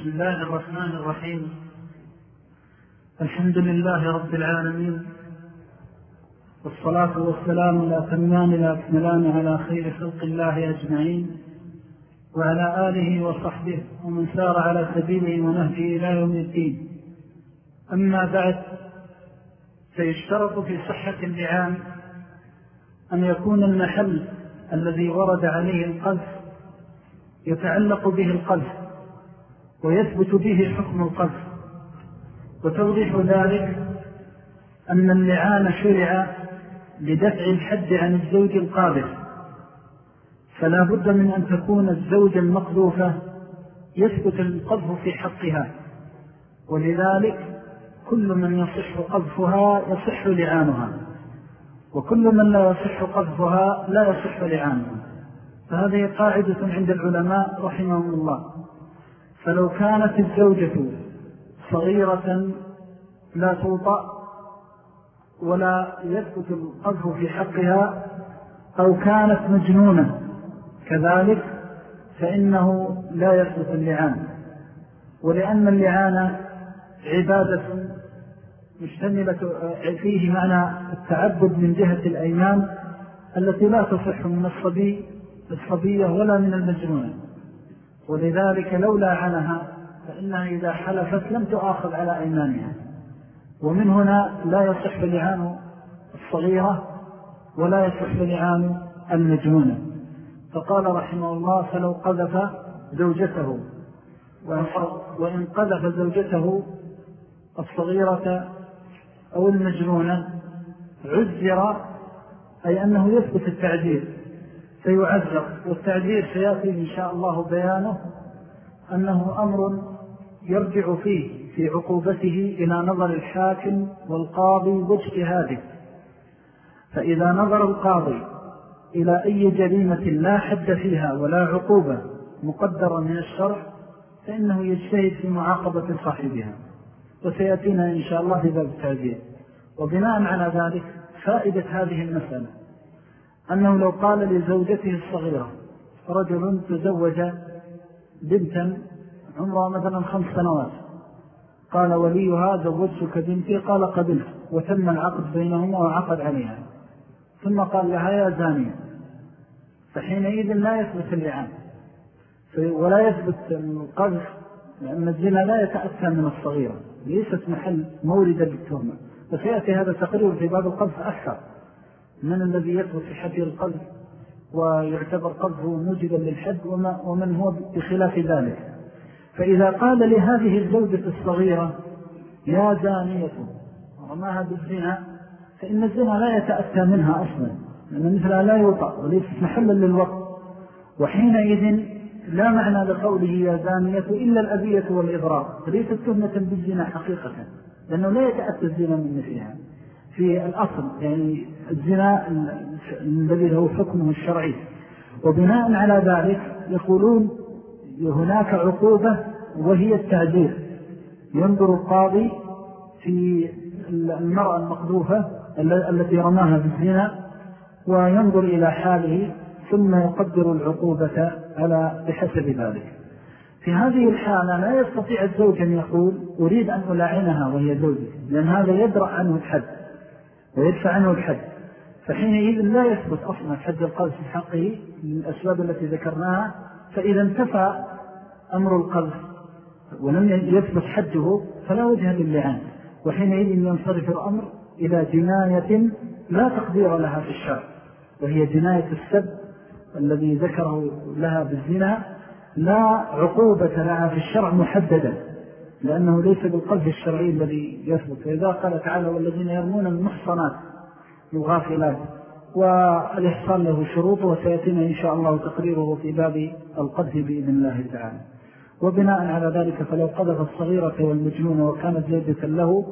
بسم الله الرحمن الرحيم. الحمد لله رب العالمين. والصلاة والسلام لا تمان لا أكملان على خير خلق الله أجمعين. وعلى آله وصحبه ومن سار على سبيله ونهجه إلى يوم الدين. أما بعد فيشترط في صحة اللعان أن يكون المحل الذي ورد عليه القذف يتعلق به القذف. ويثبت به حكم القذف. وتوضيح ذلك أن اللعان شرع لدفع الحد عن الزوج القاذف. فلا بد من أن تكون الزوجة المقذوفة يثبت القذف في حقها. ولذلك كل من يصح قذفها يصح لعانها. وكل من لا يصح قذفها لا يصح لعانها. فهذه قاعدة عند العلماء رحمهم الله. فلو كانت الزوجة صغيرة لا توطأ ولا يثبت القذف في حقها أو كانت مجنونة كذلك فإنه لا يثبت اللعان. ولأن اللعان عبادة مشتملة فيه معنى التعبد من جهة الأيمان التي لا تصح من الصبي الصبية ولا من المجنونة ولذلك لولا عنها فإنها إذا حلفت لم تؤاخذ على أيمانها. ومن هنا لا يصح لعان الصغيرة ولا يصح لعان المجنونة. فقال رحمه الله فلو قذف زوجته وإن قذف زوجته الصغيرة أو المجنونة عزر أي أنه يثبت التعذير فيعذر والتعذير سيأتي إن شاء الله بيانه أنه أمر يرجع فيه في عقوبته إلى نظر الحاكم والقاضي واجتهاده. فإذا نظر القاضي إلى أي جريمة لا حد فيها ولا عقوبة مقدرة من الشرع فإنه يجتهد في معاقبة صاحبها. وسيأتينا إن شاء الله في باب التعذير وبناء على ذلك فائدة هذه المسألة أنه لو قال لزوجته الصغيرة رجل تزوج بنتا عمرها مثلا خمس سنوات. قال وليها زوجتك بنتي؟ قال قبلت وتم العقد بينهما وعقد عليها. ثم قال لها يا زانية فحينئذ لا يثبت اللعان. ولا يثبت القذف لأن الزنا لا يتأتى من الصغيرة. ليست محل موردة للتهمة. فسيأتي هذا تقرير في باب القذف أكثر. من الذي يثبت في حد القذف ويعتبر قذفه موجبا للحد ومن هو بخلاف ذلك. فإذا قال لهذه الزوجة الصغيرة يا زانية ورماها بالزنا فإن الزنا لا يتأتى منها أصلا لأن مثلها لا يوطأ وليست محلا للوقت. وحينئذ لا معنى لقوله يا زانية إلا الأبية والإضرار فليست تهمة بالزنا حقيقة لأنه لا يتأتى الزنا من مثلها. في الأصل يعني الزنا الذي له حكمه الشرعي. وبناء على ذلك يقولون هناك عقوبة وهي التعذير. ينظر القاضي في المرأة المقذوفة التي رماها بالزنا وينظر إلى حاله ثم يقدر العقوبة على بحسب ذلك. في هذه الحالة لا يستطيع الزوج أن يقول أريد أن ألاعنها وهي زوجي لأن هذا يدرأ عنه الحد. ويدفع عنه الحد. فحينئذ لا يثبت أصلا حد القذف في حقه من الأسباب التي ذكرناها فإذا انتفى أمر القذف ولم يثبت حده فلا وجه للعان وحينئذ ينصرف الأمر إلى جناية لا تقدير لها في الشرع وهي جناية السب الذي ذكره لها بالزنا لا عقوبة لها في الشرع محددة لأنه ليس بالقذف الشرعي الذي يثبت. فإذا قال تعالى والذين يرمون المحصنات الغافلات والإحصان له شروط وسيأتينا إن شاء الله تقريره في باب القذف بإذن الله تعالى. وبناء على ذلك فلو قذف الصغيرة والمجنون وكانت زيدة له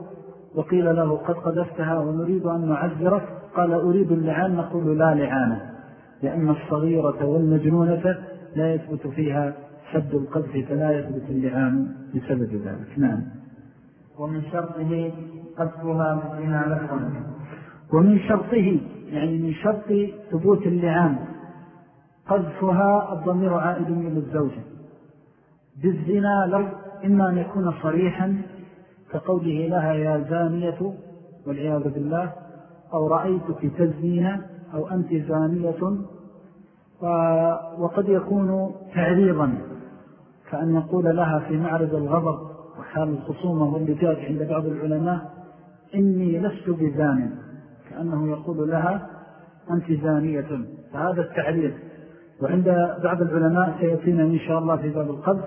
وقيل له قد قذفتها ونريد أن نعذرك قال أريد اللعان نقول لا لعانة لأن الصغيرة والمجنونة لا يثبت فيها حد القذف فلا يثبت اللعان بسبب ذلك. نعم. ومن شرطه قذفها بالزنا لفظا ومن شرطه يعني من شرط ثبوت اللعان قذفها الضمير عائد من الزوجة بالزنا لو إما أن يكون صريحا كقوله لها يا زانية والعياذ بالله أو رأيتك تزنين أو أنت زانية وقد يكون تعريضا. كأن يقول لها في معرض الغضب وحال الخصومة واللجاج عند بعض العلماء إني لست بزان. كأنه يقول لها أنت زانية. فهذا التعريض. وعند بعض العلماء سيأتينا إن شاء الله في باب القذف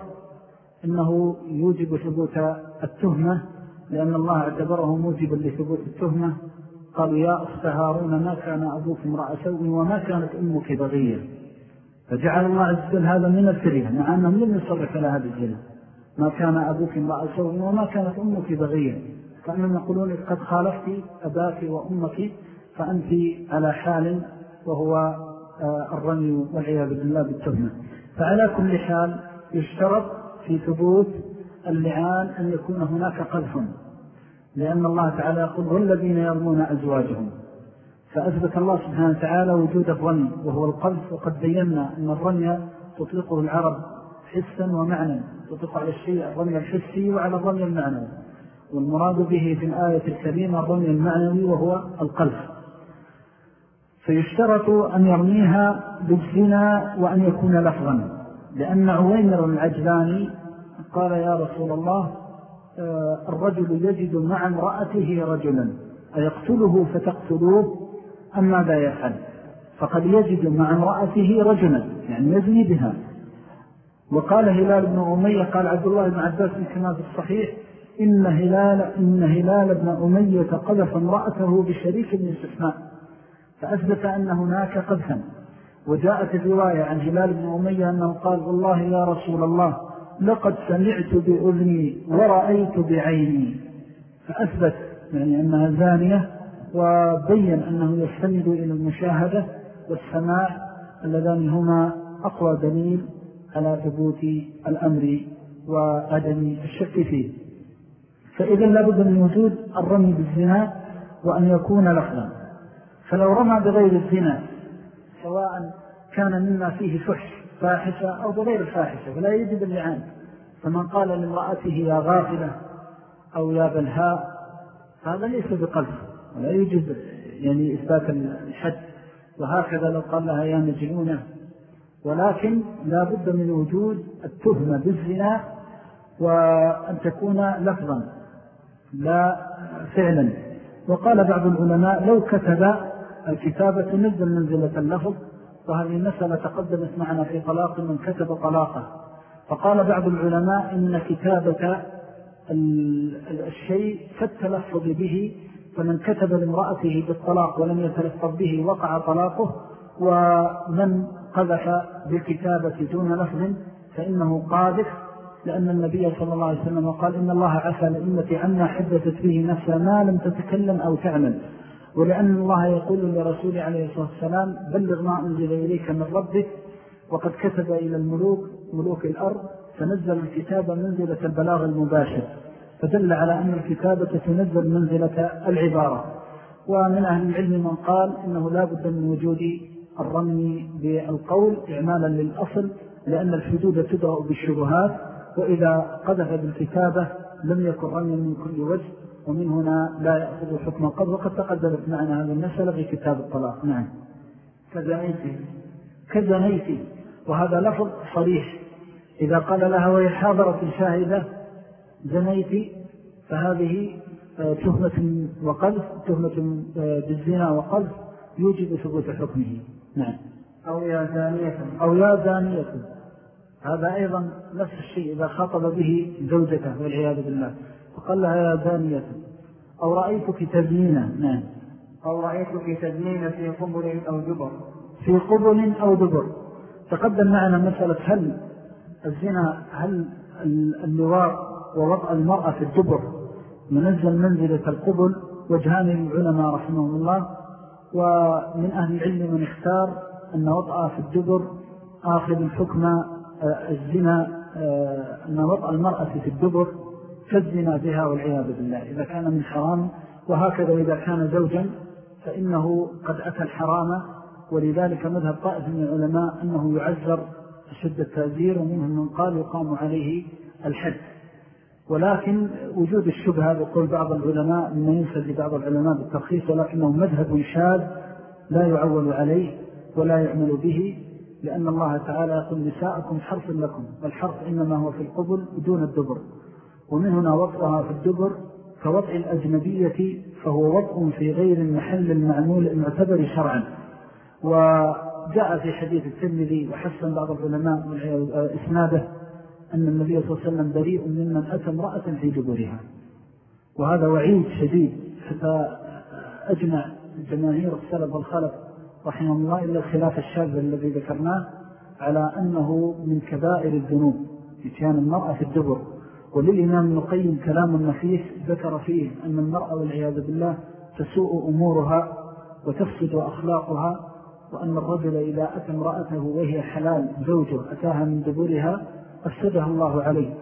إنه يوجب ثبوت التهمة لأن الله اعتبره موجبا لثبوت التهمة. قالوا يا أخت هارون ما كان أبوك امرأة سوء وما كانت أمك بغية. فجعل الله عز وجل هذا من الفرية مع أنهم لم يصرف على هذا الجنة. ما كان أبوك امرأة سوء وما كانت أمك بغية. كأنهم يقولون قد خالفت أباك وأمك فأنت على حال وهو آه، الرمي والعياذ بالله بالتهمة. فعلى كل حال يشترط في ثبوت اللعان أن يكون هناك قذف. لأن الله تعالى يقول والذين يرمون أزواجهم. فأثبت الله سبحانه وتعالى وجود الرمي وهو القذف وقد بينا أن الرمي تطلقه العرب حسا ومعنى تطلق على الشيء الرمي الحسي وعلى الرمي المعنوي. والمراد به في الآية الكريمة الرمي المعنوي وهو القذف. فيشترط أن يرميها بالزنا وأن يكون لفظا. لأن عويمر العجلاني قال يا رسول الله آه، الرجل يجد مع امرأته رجلا أيقتله فتقتلوه؟ أم ماذا يفعل؟ فقد يجد مع امرأته رجلا يعني يزني بها. وقال هلال بن أمية قال عبد الله بن عباس كما في الصحيح إن هلال, إن هلال بن أمية قذف امرأته بشريك من استثناء فأثبت أن هناك قذفا. وجاءت الرواية عن هلال بن أمية أنه قال والله يا رسول الله لقد سمعت بأذني ورأيت بعيني. فأثبت يعني أنها زانية وبين أنه يستند إلى المشاهدة والسماع اللذان هما أقوى دليل على ثبوت الأمر وعدم الشك فيه. فإذا لابد من وجود الرمي بالزنا وأن يكون لفظا فلو رمى بغير الزنا سواء كان مما فيه فحش فاحشة أو بغير الفاحشة فلا يجب اللعان. فمن قال لامرأته يا غافلة أو يا بلهاء هذا ليس بقلب ولا يجب يعني إثبات الحد. وهكذا لو قال لها يا مجنونة. ولكن لا بد من وجود التهمة بالزنا وأن تكون لفظا لا فعلا. وقال بعض العلماء لو كتب الكتابة تنزل منزلة اللفظ وهذه المسألة تقدمت معنا في طلاق من كتب طلاقه. فقال بعض العلماء إن كتابة الشيء كالتلفظ به فمن كتب لامرأته بالطلاق ولم يتلفظ به وقع طلاقه ومن قذف بالكتابة دون لفظ فإنه قاذف لأن النبي صلى الله عليه وسلم قال إن الله عفى لإمتي عما حدثت به نفسها ما لم تتكلم أو تعمل ولأن الله يقول لرسول عليه الصلاة والسلام بلغ ما أنزل إليك من ربك وقد كتب إلى الملوك ملوك الأرض فنزل الكتاب منزلة البلاغ المباشر. فدل على أن الكتابة تنزل منزلة العبارة. ومن أهل العلم من قال إنه لا بد من وجود الرمي بالقول إعمالا للأصل لأن الحدود تدرأ بالشبهات وإذا قذف بالكتابة لم يكن رمي من كل وجه ومن هنا لا يأخذ حكم القذف وقد تقدمت معنا هذه المسألة في كتاب الطلاق. نعم. كزنيتي. كزنيتي. وهذا لفظ صريح. إذا قال لها وهي حاضرة شاهدة زنيتي فهذه آه، تهمة وقذف تهمة آه، بالزنا وقذف يوجب ثبوت حكمه. نعم. أو يا زانية. أو يا زانية. هذا أيضا نفس الشيء إذا خاطب به زوجته والعياذ بالله. فقال لها يا زانية أو رأيتك تزنين؟ نعم. أو رأيتك تزنين في قبل أو دبر. في قبل أو دبر. تقدم معنا مسألة هل الزنا هل اللواء ووضع المرأة في الدبر. منزل منزلة القبل وجهان للعلماء رحمه الله ومن أهل العلم من اختار أن وضع في الدبر آخذ الحكم آه، الزنا آه، أن وضع المرأة في الدبر كالزنا بها والعياذ بالله. إذا كان من حرام وهكذا إذا كان زوجا فإنه قد أتى الحرام. ولذلك مذهب طائف من العلماء أنه يعذر شد التأذير ومنهم من قال يقام عليه الحد. ولكن وجود الشبهة بقول بعض العلماء مما ينسل لبعض العلماء بالترخيص ولكنه مذهب شاذ لا يعول عليه ولا يعمل به لأن الله تعالى يقول نساءكم حرف لكم والحرف إنما هو في القبل دون الدبر ومن هنا وطئها في الدبر كوطئ الأجنبية فهو وطئ في غير المحل المعمول المعتبر شرعا. وجاء في حديث الترمذي وحسن بعض العلماء إسناده أن النبي صلى الله عليه وسلم بريء ممن أتى امرأة في دبرها. وهذا وعيد شديد. حتى أجمع جماهير السلف والخلف رحمه الله إلا الخلاف الشاذ الذي ذكرناه على أنه من كبائر الذنوب إتيان المرأة في الدبر. وللإمام النقيم كلام النفيس ذكر فيه أن المرأة والعياذ بالله تسوء أمورها وتفسد أخلاقها وأن الرجل إذا أتى امرأته وهي حلال زوجه أتاها من دبرها أفسدها الله عليه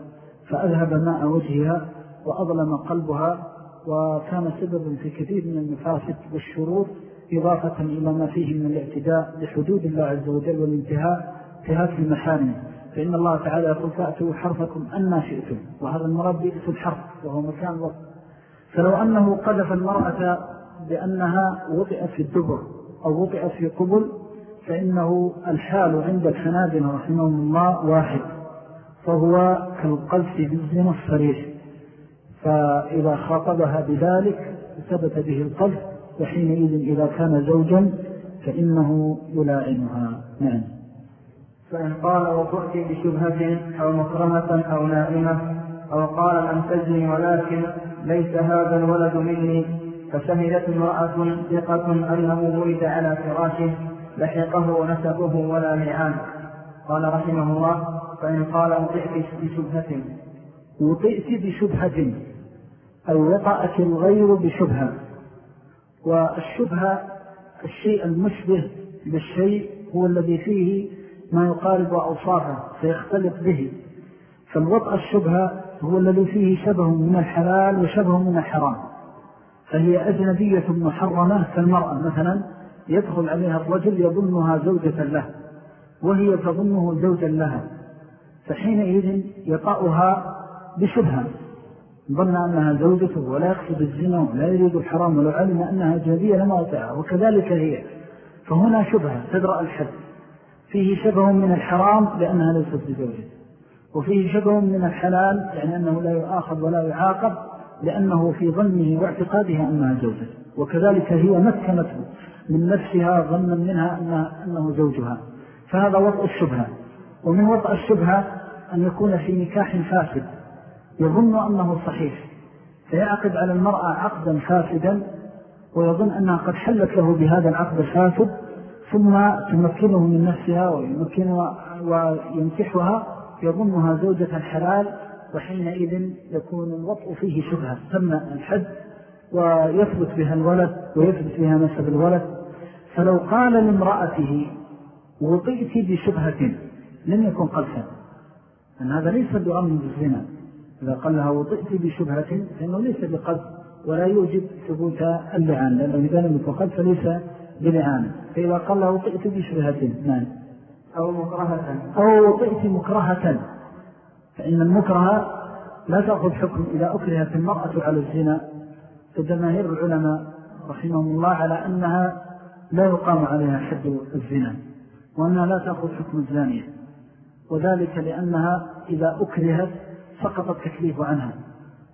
فأذهب ماء وجهها وأظلم قلبها وكان سببا في كثير من المفاسد والشرور إضافة إلى ما فيه من الاعتداء لحدود الله عز وجل والانتهاء انتهاك المحارم. فإن الله تعالى يقول فأتوا حرفكم أن شئتم وهذا المرض بئس الحرف وهو مكان وقت فلو أنه قذف المرأة بأنها وطئت في الدبر أو وطئت في قبل فإنه الحال عند الحنابل رحمهم الله واحد. فهو كالقلس بالزنا الصريح. فإذا خاطبها بذلك ثبت به القلب وحينئذ إذا كان زوجا فإنه يلاعنها. نعم. فإن قال وقعت بشبهة أو مكرمة أو نائمة أو قال لم تزني ولكن ليس هذا الولد مني فشهدت امرأة ثقة أنه ولد على فراشه لحقه نسبه ولا لعان قال رحمه الله فإن قال وطئت بشبهة وطئت بشبهة أي وطأت الغير بشبهة. والشبهة الشيء المشبه بالشيء هو الذي فيه ما يقارب أوصافه فيختلط به. فالوطأ الشبهة هو الذي فيه شبه من الحلال وشبه من الحرام. فهي أجنبية محرمة كالمرأة مثلا يدخل عليها الرجل يظنها زوجة له وهي تظنه زوجا لها. فحينئذ يطأها بشبهة. ظن أنها زوجته ولا يقصد الزنا ولا يريد الحرام ولو علم أنها جهدية لما أتعها وكذلك هي. فهنا شبهة تدرأ الحد. فيه شبه من الحرام لأنها ليست بزوجة. وفيه شبه من الحلال يعني أنه لا يؤاخذ ولا يعاقب لأنه في ظنه واعتقادها أنها زوجة. وكذلك هي مكنته من نفسها ظنا منها أنه زوجها. فهذا وضع الشبهة. ومن وضع الشبهة أن يكون في نكاح فاسد. يظن أنه صحيح. فيعقد على المرأة عقدا فاسدا ويظن أنها قد حلت له بهذا العقد الفاسد ثم تمكنه من نفسها وينكحها يظنها زوجة حلال وحينئذ يكون الوطء فيه شبهة. تم الحد ويثبت بها الولد ويثبت بها نسب الولد. فلو قال لامرأته وطئت بشبهة لم يكن قلسا أن هذا ليس بغم بالزنا إذا قال لها وطئت بشبهة فإنه ليس بقلب ولا يوجد ثبوت اللعان لأنه إذا لم يكن قلب فليس بلعان. فإذا قال له وطئت بشبهة نعم. أو مكرهة. أو وطئت مكرهة فإن المكره لا تأخذ حكم إذا أكرهت المرأة على الزنا. فجماهير العلماء رحمهم الله على أنها لا يقام عليها حد الزنا وأنها لا تأخذ حكم الزانية. وذلك لأنها إذا أكرهت سقط التكليف عنها.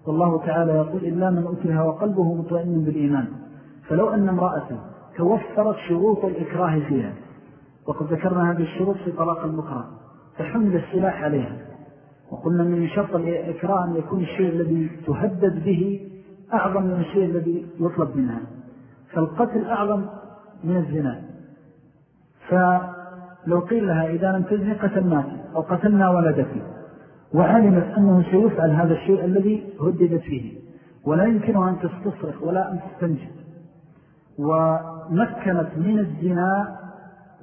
والله تعالى يقول إلا من أكره وقلبه مطمئن بالإيمان. فلو أن امرأة توفرت شروط الإكراه فيها وقد ذكرنا هذه الشروط في طلاق المكره فحمل السلاح عليها. وقلنا من شرط الإكراه أن يكون الشيء الذي تهدد به أعظم من الشيء الذي يطلب منها. فالقتل أعظم من الزنا. فلو قيل لها إذا لم تزني قتلناك أو قتلنا ولدك. وعلمت أنه سيفعل هذا الشيء الذي هددت فيه. ولا يمكنها أن تستصرخ ولا أن تستنجد. ومكنت من الزنا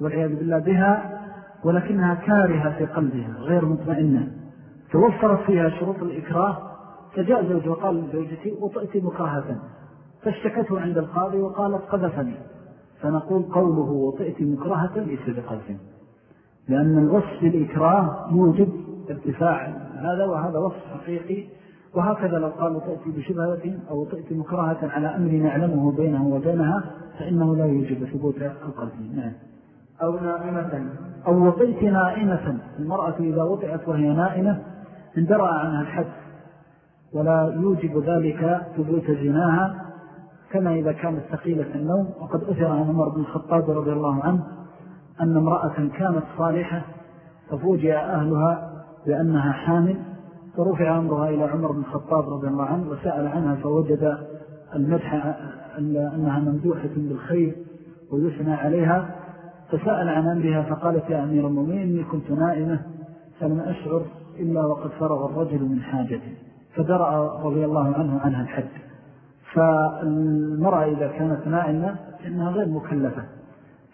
والعياذ بالله بها ولكنها كارهة في قلبها غير مطمئنة. توفرت فيها شروط الإكراه. فجاء زوج وقال لزوجتي وطئت مكرهة. فاشتكته عند القاضي وقالت قذفني. فنقول قوله وطئت مكرهة ليس بقذف. لأن الوصف بالإكراه يوجد ارتفاع هذا وهذا وصف حقيقي وهكذا لو قالوا تأتي بشبهة أو تأتي مكرهة على أمر نعلمه بينه وبينها فإنه لا يوجب ثبوت القلب نعم. أو نائمة. أو وطئت نائمة. المرأة إذا وطئت وهي نائمة اندرأ عنها الحد ولا يوجب ذلك ثبوت زناها كما إذا كانت ثقيلة النوم وقد أثر عن عمر بن الخطاب رضي الله عنه أن امرأة كانت صالحة ففوجئ أهلها بأنها حامل فرفع أمرها إلى عمر بن الخطاب رضي الله عنه وسأل عنها فوجد المدح أنها ممدوحة بالخير ويثنى عليها فسأل عن أمرها فقالت يا أمير المؤمنين إني كنت نائمة فلم أشعر إلا وقد فرغ الرجل من حاجته فدرأ رضي الله عنه عنها الحد. فالمرأة إذا كانت نائمة إنها غير مكلفة.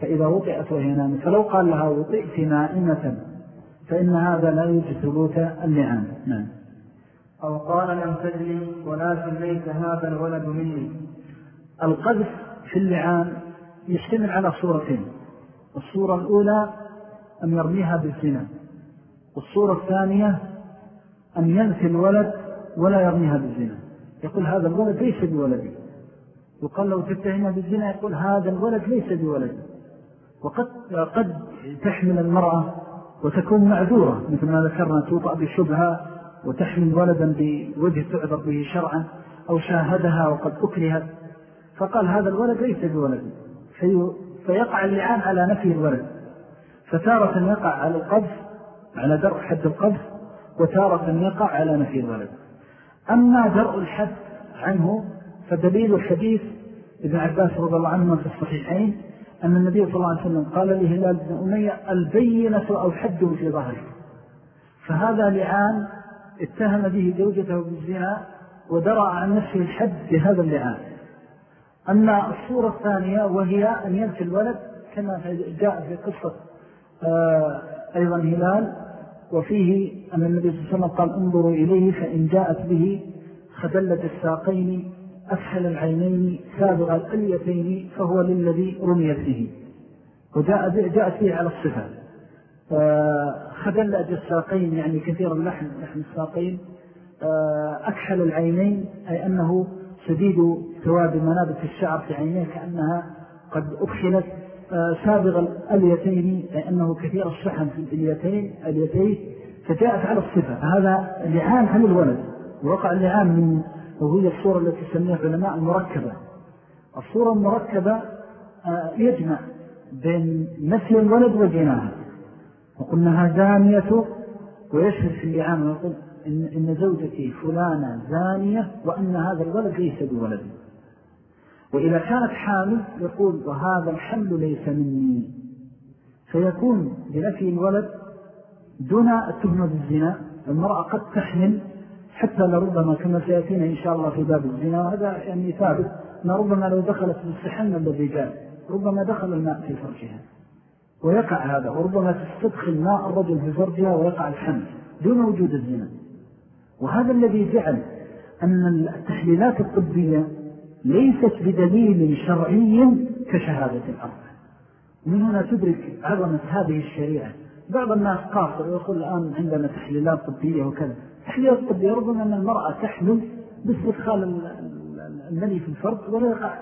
فإذا وطئت وهي نائمة فلو قال لها وطئت نائمة فإن هذا لا يوجد ثبوت اللعان. نعم. أو قال لم تجلي ولكن ليس هذا الولد مني. القذف في اللعان يشتمل على صورتين. الصورة الأولى أن يرميها بالزنا. والصورة الثانية أن ينفي الولد ولا يرميها بالزنا. يقول هذا الولد ليس بولدي. وقال لو تتهمها بالزنا يقول هذا الولد ليس بولدي. وقد قد تحمل المرأة وتكون معذورة مثل ما ذكرنا توطأ بشبهة وتحمل ولدا بوجه تعذر به شرعا أو شاهدها وقد أكرهت فقال هذا الولد ليس بولدي في فيقع اللعان على نفي الولد. فتارة يقع على القذف على درء حد القذف وتارة يقع على نفي الولد. أما درء الحد عنه فدليل الحديث ابن عباس رضي الله عنه في الصحيحين أن النبي صلى الله عليه وسلم قال لهلال بن أمية البينة أو حد في ظهره. فهذا لعان اتهم به زوجته بالزنا ودرأ عن نفسه الحد بهذا اللعان. أما الصورة الثانية وهي أن ينفي الولد كما جاء في قصة آه، أيضا هلال وفيه أن النبي صلى الله عليه وسلم قال انظروا إليه فإن جاءت به خدلة الساقين أسهل العينين سابغ الأليتين فهو للذي رميت به وجاء جاءت به على الصفة. خدلة الساقين يعني كثير اللحم لحم الساقين. أكحل العينين أي أنه شديد ثواب منابت الشعر في عينيه كأنها قد أكحلت. سابغ الأليتين أي أنه كثير الشحن في الأليتين اليتين فجاءت على الصفة. هذا لعان عن الولد ووقع اللعان من وهي الصورة التي سميها علماء المركبة. الصورة المركبة آه، يجمع بين نفي الولد وجناها وقلناها زانية ويشهد في اللعان ويقول إن, إن زوجتي فلانة زانية وأن هذا الولد ليس بولد. وإذا كانت حامل يقول وهذا الحمل ليس مني. فيكون بنفي الولد دون التهمة بالزنا المرأة قد تحمل حتى لربما كما سيأتينا إن شاء الله في باب الزنا وهذا يعني ثابت أن ربما لو دخلت بالسحن الرجال ربما دخل الماء في فرجها ويقع هذا وربما تستدخل ماء الرجل في فرجها ويقع الحمل دون وجود الزنا. وهذا الذي جعل أن التحليلات الطبية ليست بدليل شرعي كشهادة الأرض. ومن هنا تدرك عظمة هذه الشريعة. بعض الناس قاصر ويقول الآن عندنا تحليلات طبية وكذا. تحليلات طبية ربما أن المرأة تحمل باستدخال المني في الفرد ولا يقع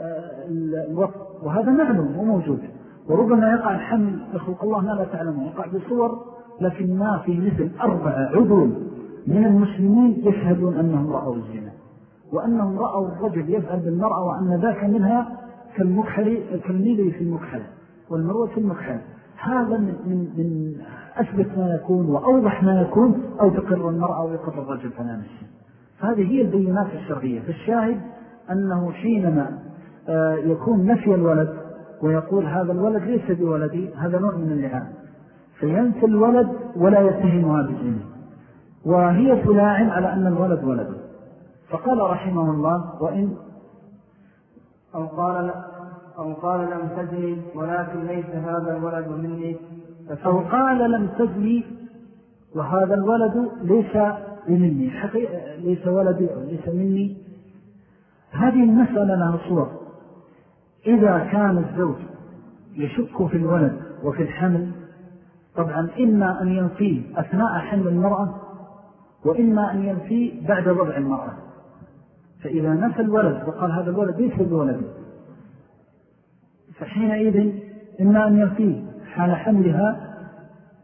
آه، الوقت. وهذا معلوم وموجود. وربما يقع الحمل يخلق الله ما لا تعلمه يقع بصور لكن ما في مثل أربع عدول من المسلمين يشهدون أنهم رأوا الزنا. وأنهم رأوا الرجل يفعل بالمرأة وأن ذاك منها كالمكحل كالميلي في المكحل والمروة في المكحل هذا من, من, من أثبت ما يكون وأوضح ما يكون أو تقر المرأة ويقر الرجل فلا فهذه هي البينات الشرعية. فالشاهد أنه حينما آه، يكون نفي الولد ويقول هذا الولد ليس بولدي هذا نوع من اللعان. فينفي الولد ولا يتهمها بالزنا وهي تلاعن على أن الولد ولده فقال رحمه الله وإن أو قال, أو قال لم تزني ولكن ليس هذا الولد مني. أو قال لم تزني وهذا الولد ليس مني ليس ولدي أو ليس مني. هذه المسألة لها صور إذا كان الزوج يشك في الولد وفي الحمل طبعا إما أن ينفيه أثناء حمل المرأة وإما أن ينفي بعد وضع المرأة. فإذا نفى الولد وقال هذا الولد ليس بولده فحينئذ إما أن ينفيه حال حملها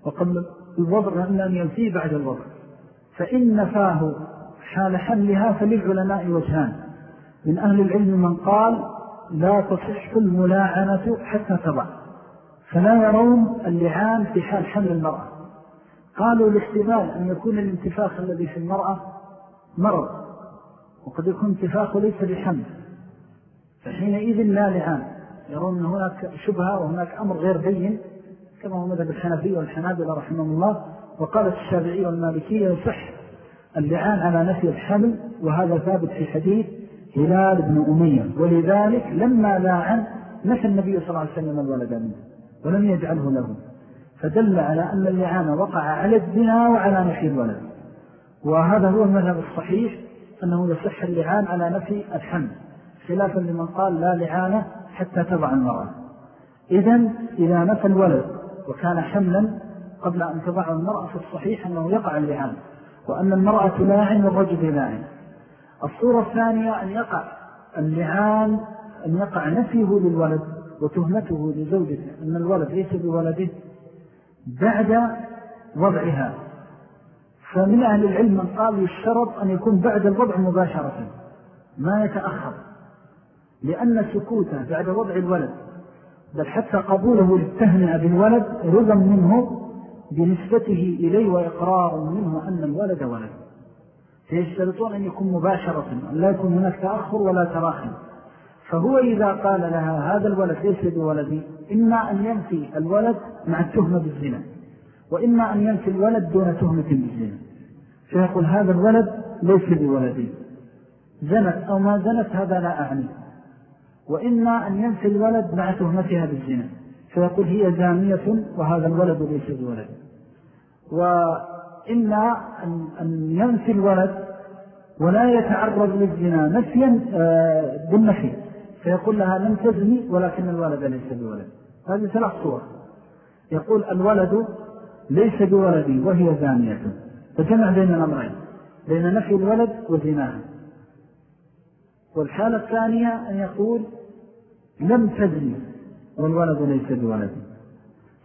وقبل الوضع وإما أن ينفيه بعد الوضع. فإن نفاه حال حملها فللعلماء وجهان. من أهل العلم من قال لا تصح الملاعنة حتى تضع. فلا يرون اللعان في حال حمل المرأة. قالوا الاحتمال أن يكون الانتفاخ الذي في المرأة مرض وقد يكون انتفاخ ليس بحمل. فحينئذ لا لعان. يرون هناك شبهة وهناك أمر غير بين. كما هو مذهب الحنفية والحنابلة رحمه الله وقالت الشافعية والمالكية يصح اللعان على نفي الحمل وهذا ثابت في حديث هلال بن أمية. ولذلك لما لاعن نفى النبي صلى الله عليه وسلم الولد منه ولم يجعله له. فدل على أن اللعان وقع على الزنا وعلى نفي الولد. وهذا هو المذهب الصحيح أنه يصح اللعان على نفي الحمل خلافا لمن قال لا لعان حتى تضع المرأة. إذن إذا نفى الولد وكان حملا قبل أن تضع المرأة في الصحيح أنه يقع اللعان وأن المرأة لاعن والرجل لاعن الصورة الثانية أن يقع اللعان أن يقع نفيه للولد وتهمته لزوجته أن الولد ليس بولده بعد وضعها. فمن أهل العلم من قال يشترط أن يكون بعد الوضع مباشرة ما يتأخر لأن سكوته بعد وضع الولد بل حتى قبوله للتهنئة بالولد رضا منه بنسبته إليه وإقرار منه أن الولد ولد. فيشترطون أن يكون مباشرة أن لا يكون هناك تأخر ولا تراخي. فهو إذا قال لها هذا الولد ليس بولدي إما أن ينفي الولد مع التهمة بالزنا وإما أن ينفي الولد دون تهمة بالزنا. فيقول هذا الولد ليس بولدي. زنت أو ما زنت هذا لا أعني. وإما أن ينفي الولد مع تهمتها بالزنا. فيقول هي زانية وهذا الولد ليس بولد. وإما أن ينفي الولد ولا يتعرض للزنا نفيا آه، بالنفي فيقول لها لم تزني ولكن الولد ليس بولد. هذه ثلاث صور. يقول الولد ليس بولدي وهي زانية. فجمع بين الأمرين بين نفي الولد وزناه والحالة الثانية أن يقول لم تزني والولد ليس بولدي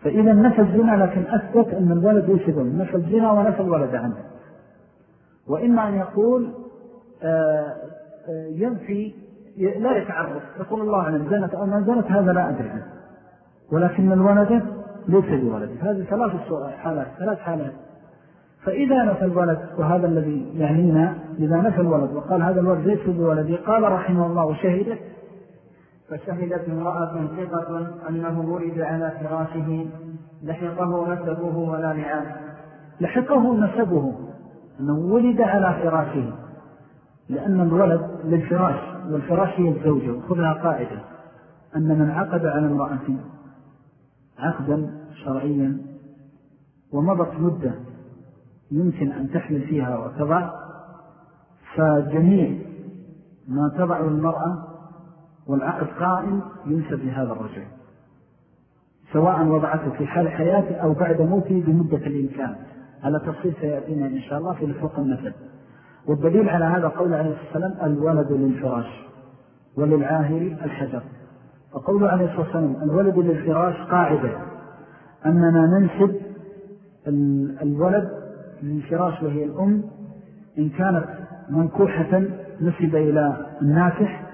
فإذا نفى الزنا لكن أثبت أن الولد ليس بولد نفى الزنا ونفى الولد عنه. وإما أن يقول آه، آه، ينفي لا يتعرف يقول الله عنه زنت أو ما زنت هذا لا أدري عنه. ولكن الولد ليس بولد هذه ثلاث حالات ثلاث حالات. فإذا نفى الولد وهذا الذي يعنينا إذا نفى الولد وقال هذا الولد ليس بولدي قال رحمه الله وشهده فشهدت امرأة ثقة أنه ولد على فراشه لحقه نسبه ولا لعان لحقه نسبه أنه ولد على فراشه لأن الولد للفراش والفراش هي الزوجة وخذها قائدة أن من عقد على امرأة عقدا شرعيا ومضت مدة يمكن أن تحمل فيها وتضع فجميع ما تضع المرأة والعقد قائم ينسب لهذا الرجل سواء وضعته في حال حياته أو بعد موته بمدة الإمكان. على تفصيل سيأتينا إن شاء الله في لفوق النسب والدليل على هذا قول عليه السلام الولد للفراش وللعاهر الحجر. وقول عليه الصلاة والسلام الولد للفراش قاعدة. أننا ننسب الولد للفراش وهي الأم إن كانت منكوحة نسب إلى الناكح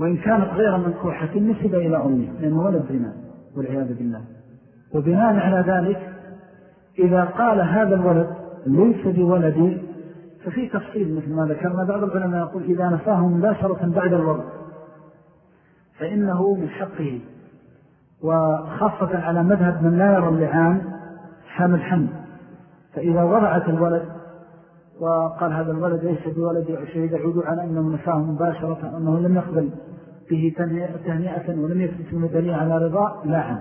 وإن كانت غير منكوحة نسب إلى أمه لأنه ولد زنا والعياذ بالله. وبناء على ذلك إذا قال هذا الولد ليس بولدي ففي تفصيل مثل ما ذكرنا بعض العلماء يقول إذا نفاه مباشرة بعد الوضع فإنه من حقه. وخاصة على مذهب من لا يرى اللعان حامل حمل. فإذا وضعت الولد وقال هذا الولد ليس بولدي وشهد عدو على أنه نفاه مباشرة أنه لم يقبل به تهنئة ولم يثبت من دليل على رضاء لاعن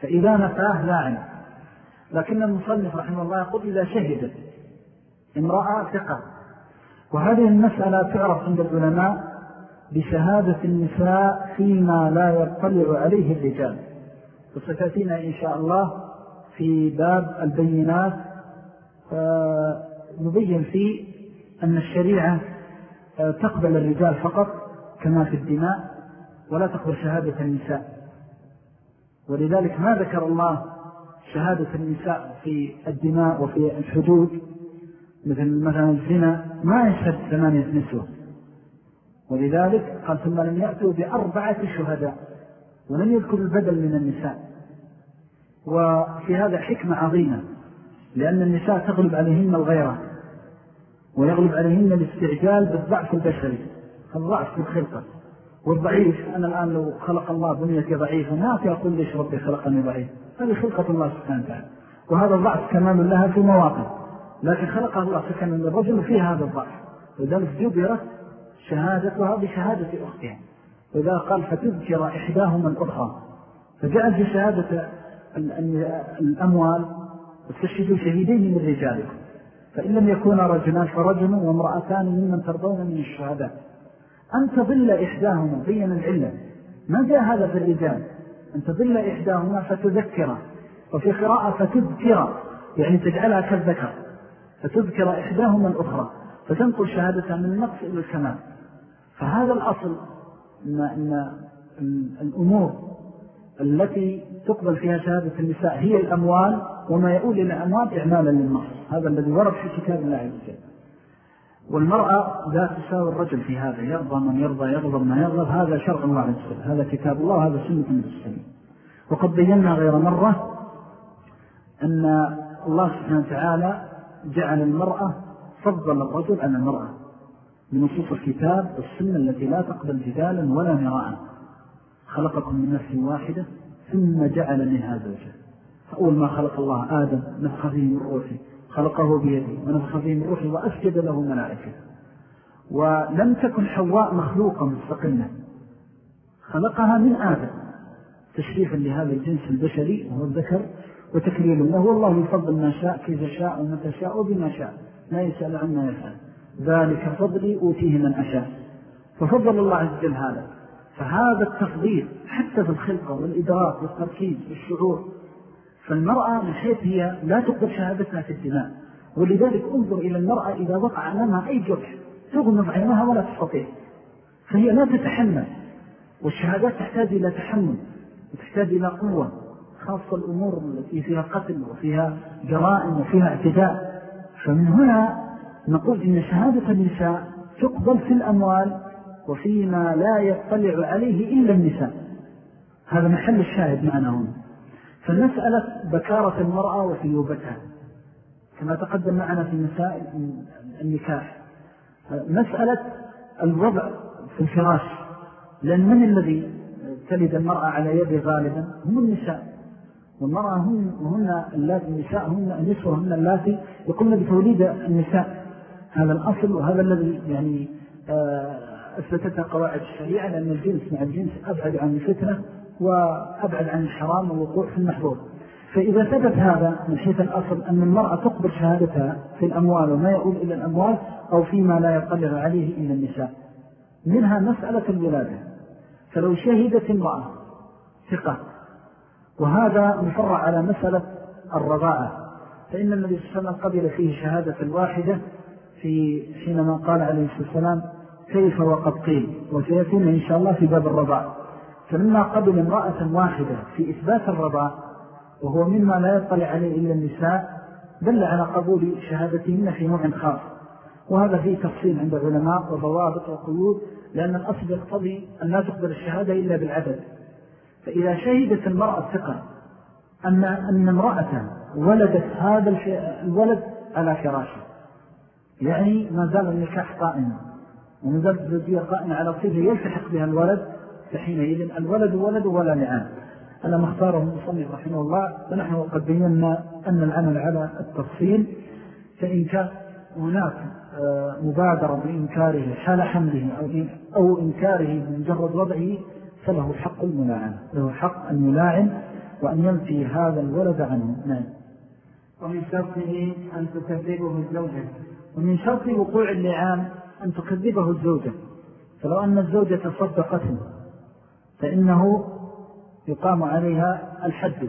فإذا نفاه لاعن لكن المصنف رحمه الله يقول إذا شهدت امرأة ثقة. وهذه المسألة تعرف عند العلماء بشهادة النساء فيما لا يطلع عليه الرجال. وستأتينا إن شاء الله في باب البينات. نبين فيه أن الشريعة آه، تقبل الرجال فقط كما في الدماء ولا تقبل شهادة النساء. ولذلك ما ذكر الله شهادة النساء في الدماء وفي الحدود مثل مثلا الزنا ما يشهد ثمانية نسوة. ولذلك قال ثم لم يأتوا بأربعة شهداء ولم يذكر البدل من النساء. وفي هذا حكمة عظيمة. لأن النساء تغلب عليهن الغيرة ويغلب عليهن الاستعجال بالضعف البشري الضعف في الخلقة. والضعيف أنا الآن لو خلق الله بنيتي ضعيفة ما في أقول ليش ربي خلقني ضعيف؟ هذه خلقة الله سبحانه وتعالى. وهذا الضعف كمال لها في مواقف لكن خلق الله سكن للرجل في هذا الضعف. وذلك جبرت شهادتها بشهادة أختها. وإذا قال فتذكر إحداهما الأخرى فجعل في شهادة الأموال استشهدوا شهيدين من رجالكم. فإن لم يكونا رجلان فرجل وامرأتان ممن ترضون من الشهداء. أن تضل إحداهما بين العلة. ما جاء هذا في الرجال أن تضل إحداهما فتذكر. وفي قراءة فتذكر يعني تجعلها كالذكر. فتذكر إحداهما الأخرى. فتنقل شهادتها من النقص إلى الكمال. فهذا الأصل أن, أن الأمور التي تقبل فيها شهادة النساء هي الأموال. وما يؤول إلى الأموال إعمالا للنص هذا الذي ورد في كتاب الله عز وجل. والمرأة لا تساوي الرجل في هذا. يرضى من يرضى يغضب من يغضب. هذا شرع الله عز وجل. هذا كتاب الله وهذا سنة من السنة وقد بينا غير مرة أن الله سبحانه وتعالى جعل المرأة فضل الرجل عن المرأة بنصوص الكتاب والسنة التي لا تقبل جدالا ولا مراء. خلقكم من نفس واحدة ثم جعل منها زوجة فأول ما خلق الله آدم نفخ فيه من روحه. خلقه بيده ونفخ فيه من روحه وأسجد له ملائكة. ولم تكن حواء مخلوقة مستقلة. خلقها من آدم. تشريفا لهذا الجنس البشري وهو الذكر وتكريم له. والله يفضل ما شاء كيف شاء ومتى شاء وبما شاء. لا يسأل عما يفعل. ذلك فضلي أوتيه من أشاء. ففضل الله عز وجل هذا. فهذا التفضيل حتى في الخلقة والإدراك والتركيز والشعور فالمرأة من حيث هي لا تقبل شهادتها في الدماء ولذلك انظر إلى المرأة إذا وقع أمامها أي جرح تغمض عينها ولا تستطيع. فهي لا تتحمل والشهادات تحتاج إلى تحمل وتحتاج إلى قوة خاصة الأمور التي فيها قتل وفيها جرائم وفيها اعتداء. فمن هنا نقول إن شهادة النساء تقبل في الأموال وفيما لا يطلع عليه إلا النساء. هذا محل الشاهد معنا هنا. فمسألة بكارة المرأة وثيوبتها كما تقدم معنا في مسائل النكاح. مسألة الوضع في الفراش. لأن من الذي تلد المرأة على يد غالبا؟ هم النساء. والمرأة هم هن اللاتي النساء هن النسوة هن اللاتي يقومن بتوليد النساء. هذا الأصل وهذا الذي يعني آه، أثبتتها قواعد الشريعة لأن الجنس مع الجنس أبعد عن الفتنة. وأبعد عن الحرام والوقوع في المحظور. فإذا ثبت هذا من حيث الأصل أن المرأة تقبل شهادتها في الأموال وما يؤول إلى الأموال أو فيما لا يطلع عليه إلا النساء. منها مسألة الولادة. فلو شهدت امرأة ثقة وهذا مفرع على مسألة الرضاعة. فإن النبي صلى الله عليه وسلم قبل فيه شهادة الواحدة في حينما قال عليه الصلاة والسلام كيف وقد قيل؟ وسيكون إن شاء الله في باب الرضاعة. فلما قبل امرأة واحدة في إثبات الرضاء وهو مما لا يطلع عليه إلا النساء دل على قبول شهادتهن في نوع خاص. وهذا فيه تفصيل عند علماء وضوابط وقيود لأن الأصل يقتضي أن لا تقبل الشهادة إلا بالعدد. فإذا شهدت المرأة ثقة أن, أن امرأة ولدت هذا الولد على فراشه يعني ما زال النكاح قائما وما زالت الزوجية قائمة على صفة يلتحق بها الولد فحينئذ الولد ولد ولا لعان أنا مختاره المصنف رحمه الله ونحن قد بينا أن العمل على التفصيل فإن كان هناك آه، مبادرة بإنكاره حال حمله أو إنكاره بمجرد وضعه فله حق الملاعن له حق أن يلاعن وأن ينفي هذا الولد عنه. نعم. ومن شرطه أن تكذبه الزوجة ومن شرط وقوع اللعان أن تكذبه الزوجة. فلو أن الزوجة صدقته فإنه يقام عليها الحد.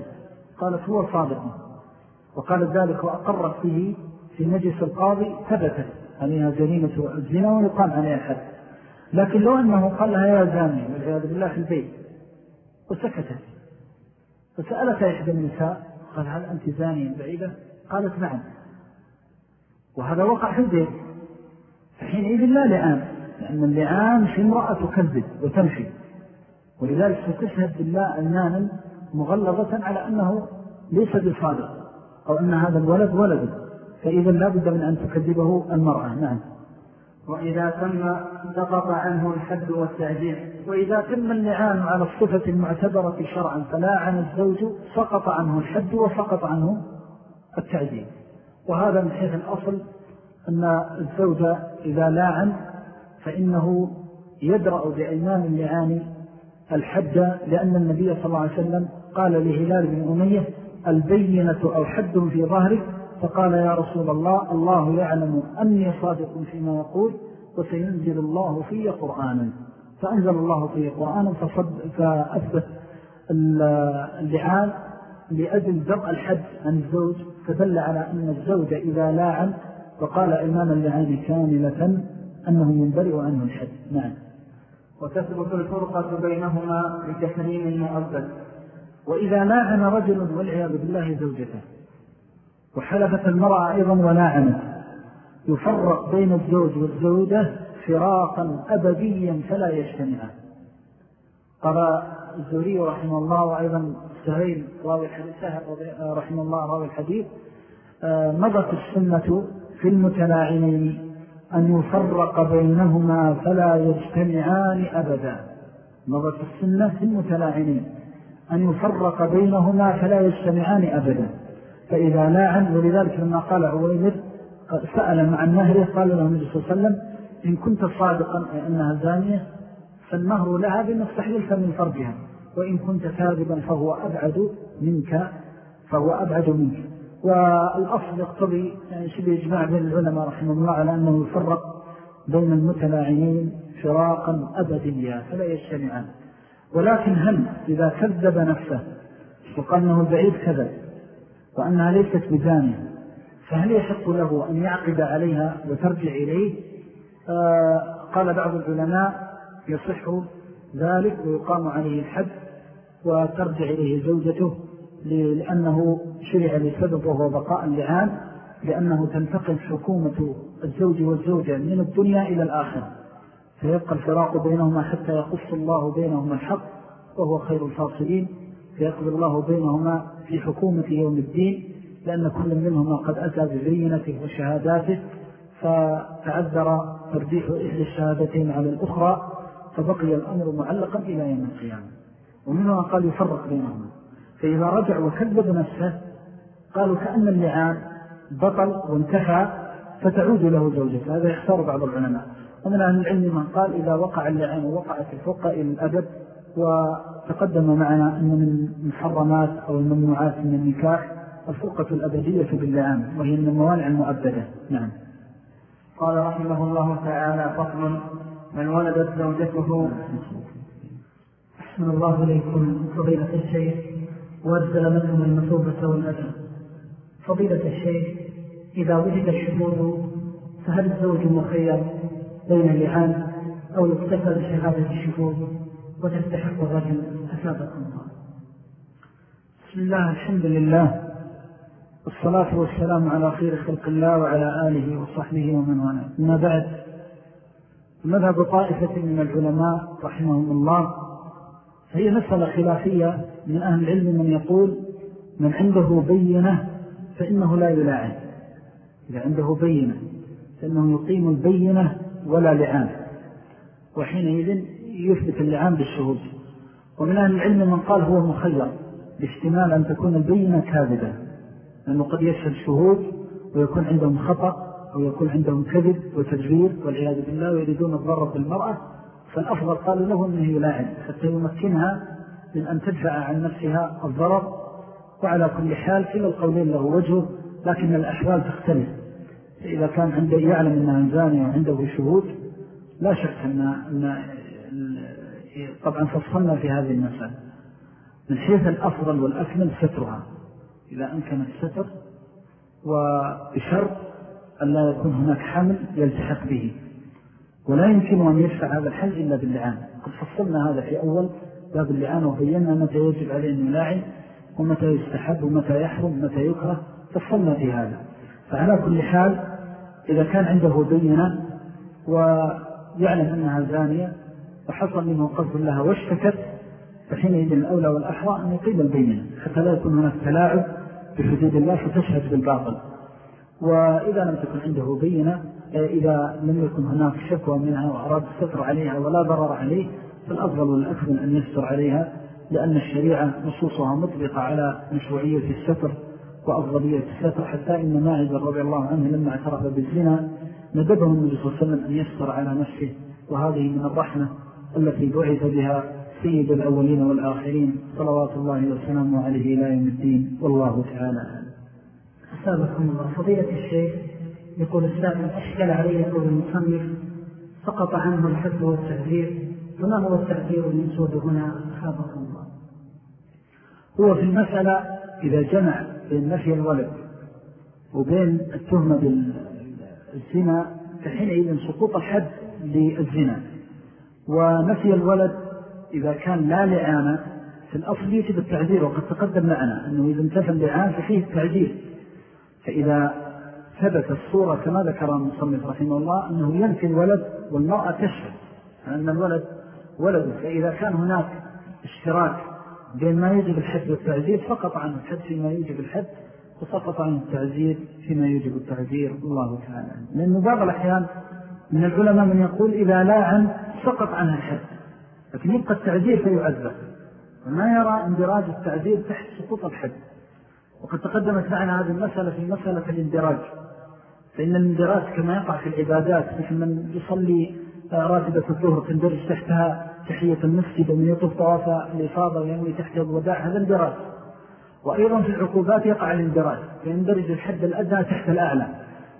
قالت هو صادق وقال ذلك وأقرت به في مجلس القاضي ثبتت عليها جريمة الزنا ويقام عليها الحد. لكن لو أنه قال لها يا زاني والعياذ بالله في البيت وسكتت. فسألت إحدى النساء قال هل أنت زانية بعيدة؟ قالت نعم. وهذا وقع في البيت. فحينئذ لا لعان لأن اللعان في امرأة تكذب وتنفي ولذلك ستشهد بالله أيمانا مغلظة على أنه ليس بصادق أو أن هذا الولد ولده فإذا لا بد من أن تكذبه المرأة. نعم. وإذا تم سقط عنه الحد والتعجيل وإذا تم اللعان على الصفة المعتبرة شرعا فلاعن الزوج سقط عنه الحد وسقط عنه التعجيل وهذا من حيث الأصل أن الزوج إذا لاعن فإنه يدرأ بأيمان اللعان الحد لأن النبي صلى الله عليه وسلم قال لهلال بن أمية البينة أو حد في ظهرك؟ فقال يا رسول الله الله يعلم أني صادق فيما يقول وسينزل الله في قرآنا. فأنزل الله في قرآنا فأثبت اللعان لأجل درء الحد عن الزوج فدل على أن الزوج إذا لاعن وقال إمام اللعان كاملة أنه ينبرئ عنه الحد. نعم. وتثبت الفرقة بينهما بتحريم مؤبد وإذا لاعن رجل والعياذ بالله زوجته وحلفت المرأة أيضا ولاعنت يفرق بين الزوج والزوجة فراقا أبديا فلا يجتمعان. قال الزوري رحمه الله وأيضا سهيل راوي رحمه الله راوي الحديث آه، مضت السنة في المتلاعنين. أن يفرق بينهما فلا يجتمعان أبدا. مضت السنة في المتلاعنين. أن يفرق بينهما فلا يجتمعان أبدا. فإذا لاعن ولذلك لما قال عويمر سأل مع النهر قال له النبي صلى الله عليه وسلم إن كنت صادقا أنها زانية فالنهر لها بأن استحللت من فرجها. وإن كنت كاذبا فهو أبعد منك فهو أبعد منك. والأصل يقتضي يعني شبه إجماع بين العلماء رحمه الله على أنه يفرق بين المتلاعنين فراقا أبديا فلا يجتمعان. ولكن هل إذا كذب نفسه وقال أنه البعيد كذب وأنها ليست بزانية فهل يحق له أن يعقد عليها وترجع إليه؟ آه قال بعض العلماء يصح ذلك ويقام عليه الحد وترجع إليه زوجته لأنه شرع لسبب وهو بقاء اللعان لأنه تنتقل حكومة الزوج والزوجة من الدنيا إلى الآخر فيبقى الفراق بينهما حتى يقص الله بينهما الحق وهو خير الفاصلين. فيقضي الله بينهما في حكومة يوم الدين لأن كل منهما قد أتى ببينته وشهاداته فتعذر ترجيح إحدى الشهادتين على الأخرى فبقي الأمر معلقا إلى يوم القيامة. ومنها قال يفرق بينهما. فإذا رجع وكذب نفسه قالوا كأن اللعان بطل وانتفع فتعود له زوجته. هذا يختار بعض العلماء. ومن أهل العلم من قال إذا وقع اللعان ووقعت الفقة إلى الأدب وتقدم معنا أن من المحرمات أو الممنوعات من النكاح الفرقة الأبدية باللعان وهي من الموانع المؤبدة. نعم. قال رحمه الله تعالى فصل من ولدت زوجته. أحسن الله إليكم فضيلة الشيخ. وأرسل منهم المثوبة والأجر فضيلة الشيخ إذا وجد الشهود فهل الزوج مخير بين اللعان أو يكتفى بشهادة الشهود وتستحق الرجل؟ أسابق الله. بسم الله الحمد لله. والصلاة والسلام على خير خلق الله وعلى آله وصحبه ومن والاه. ما بعد مذهب طائفة من العلماء رحمهم الله فهي مسألة خلافية من أهل العلم من يقول من عنده بينة فإنه لا يلاعن إذا عنده بينة فإنه يقيم البينة ولا لعان وحينئذ يثبت اللعان بالشهود. ومن أهل العلم من قال هو مخير باحتمال أن تكون البينة كاذبة. لأنه قد يشهد شهود ويكون عندهم خطأ أو يكون عندهم كذب وتجبير والعياذ بالله ويريدون الضرر بالمرأة فالأفضل قال له أنه يلاعن حتى يمكنها من أن تدفع عن نفسها الضرر وعلى كل حال كلا القولين له وجهه لكن الأحوال تختلف. إذا كان عنده يعلم أنها زانية وعنده شهود لا شك أن, طبعا فصلنا في هذه المسألة. من حيث الأفضل والأكمل سترها. إذا أمكن الستر وبشر أن لا يكون هناك حمل يلتحق به. ولا يمكن أن يدفع هذا الحل إلا باللعان. قد فصلنا هذا في أول باب اللعان وبينا متى يجب عليه أن ومتى يستحب ومتى يحرم ومتى يكره. فصلنا في هذا. فعلى كل حال إذا كان عنده بينة ويعلم أنها زانية وحصل منه قصد لها واشتكت فحينئذ الأولى والأحرى أن يقيم البينة حتى لا يكون هناك تلاعب بحدود الله فتشهد بالباطل. وإذا لم تكن عنده بينة إذا لم يكن هناك شكوى منها وأراد الستر عليها ولا ضرر عليه فالأفضل والأكمل أن يستر عليها لأن الشريعة نصوصها مطبقة على مشروعية الستر وأفضلية الستر حتى إن ماعز رضي الله عنه لما اعترف بالزنا ندبه النبي صلى الله عليه وسلم أن يستر على نفسه وهذه من الرحمة التي بعث بها سيد الأولين والآخرين صلوات الله وسلامه عليه إلى يوم الدين. والله تعالى أسابقكم الله. فضيلة الشيخ يقول السائل أشكل علي قول المصنف سقط عنه الحد والتهذير فما هو التهذير المنسود هنا؟ أسابقكم الله. هو في المسألة إذا جمع بين نفي الولد وبين التهمة بالزنا فحينئذ سقوط الحد للزنا. ونفي الولد إذا كان لا لعانة في الأصل يجب التعذير وقد تقدم معنا أنه إذا انتفى اللعان ففيه التعذير فإذا ثبت الصورة كما ذكر المصنف رحمه الله أنه ينفي الولد والمرأة تشهد أن الولد ولد فإذا كان هناك اشتراك بين ما يجب الحد والتعذير سقط عنه الحد فيما يجب الحد وسقط عنه التعذير فيما يجب التعذير الله تعالى لأنه بعض الأحيان من العلماء من يقول إذا لا عن سقط عنها الحد لكن يبقى التعذير فيعذب وما يرى اندراج التعذير تحت سقوط الحد. وقد تقدمت معنا هذه المسألة في مسألة الاندراج. فإن الاندراج كما يقع في العبادات مثل من يصلي راتبة الظهر تندرج تحتها تحية المسجد ومن يطف طواف الإفاضة وينوي تحت الوداع هذا اندراج. وأيضا في العقوبات يقع الاندراج فيندرج الحد الأدنى تحت الأعلى.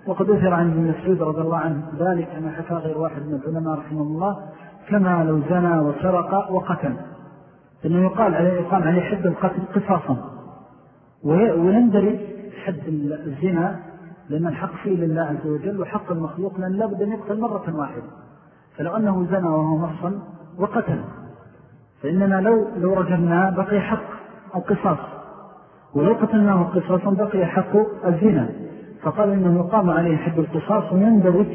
وقد أثر عن ابن مسعود رضي الله عنه ذلك أنا حكى غير واحد من العلماء رحمه الله كما لو زنى وسرق وقتل. إنه يقال عليه يقام عليه حد القتل قصاصا. ويندرج حد الزنا لأن الحق فيه لله عز وجل وحق المخلوق لأن لابد أن يقتل مرة واحدة. فلو أنه زنى وهو مصا وقتل. فإننا لو, لو رجمناه بقي حق القصاص. ولو قتلناه قصاصا بقي حق الزنا. فقال إنه يقام عليه حد القصاص ويندرج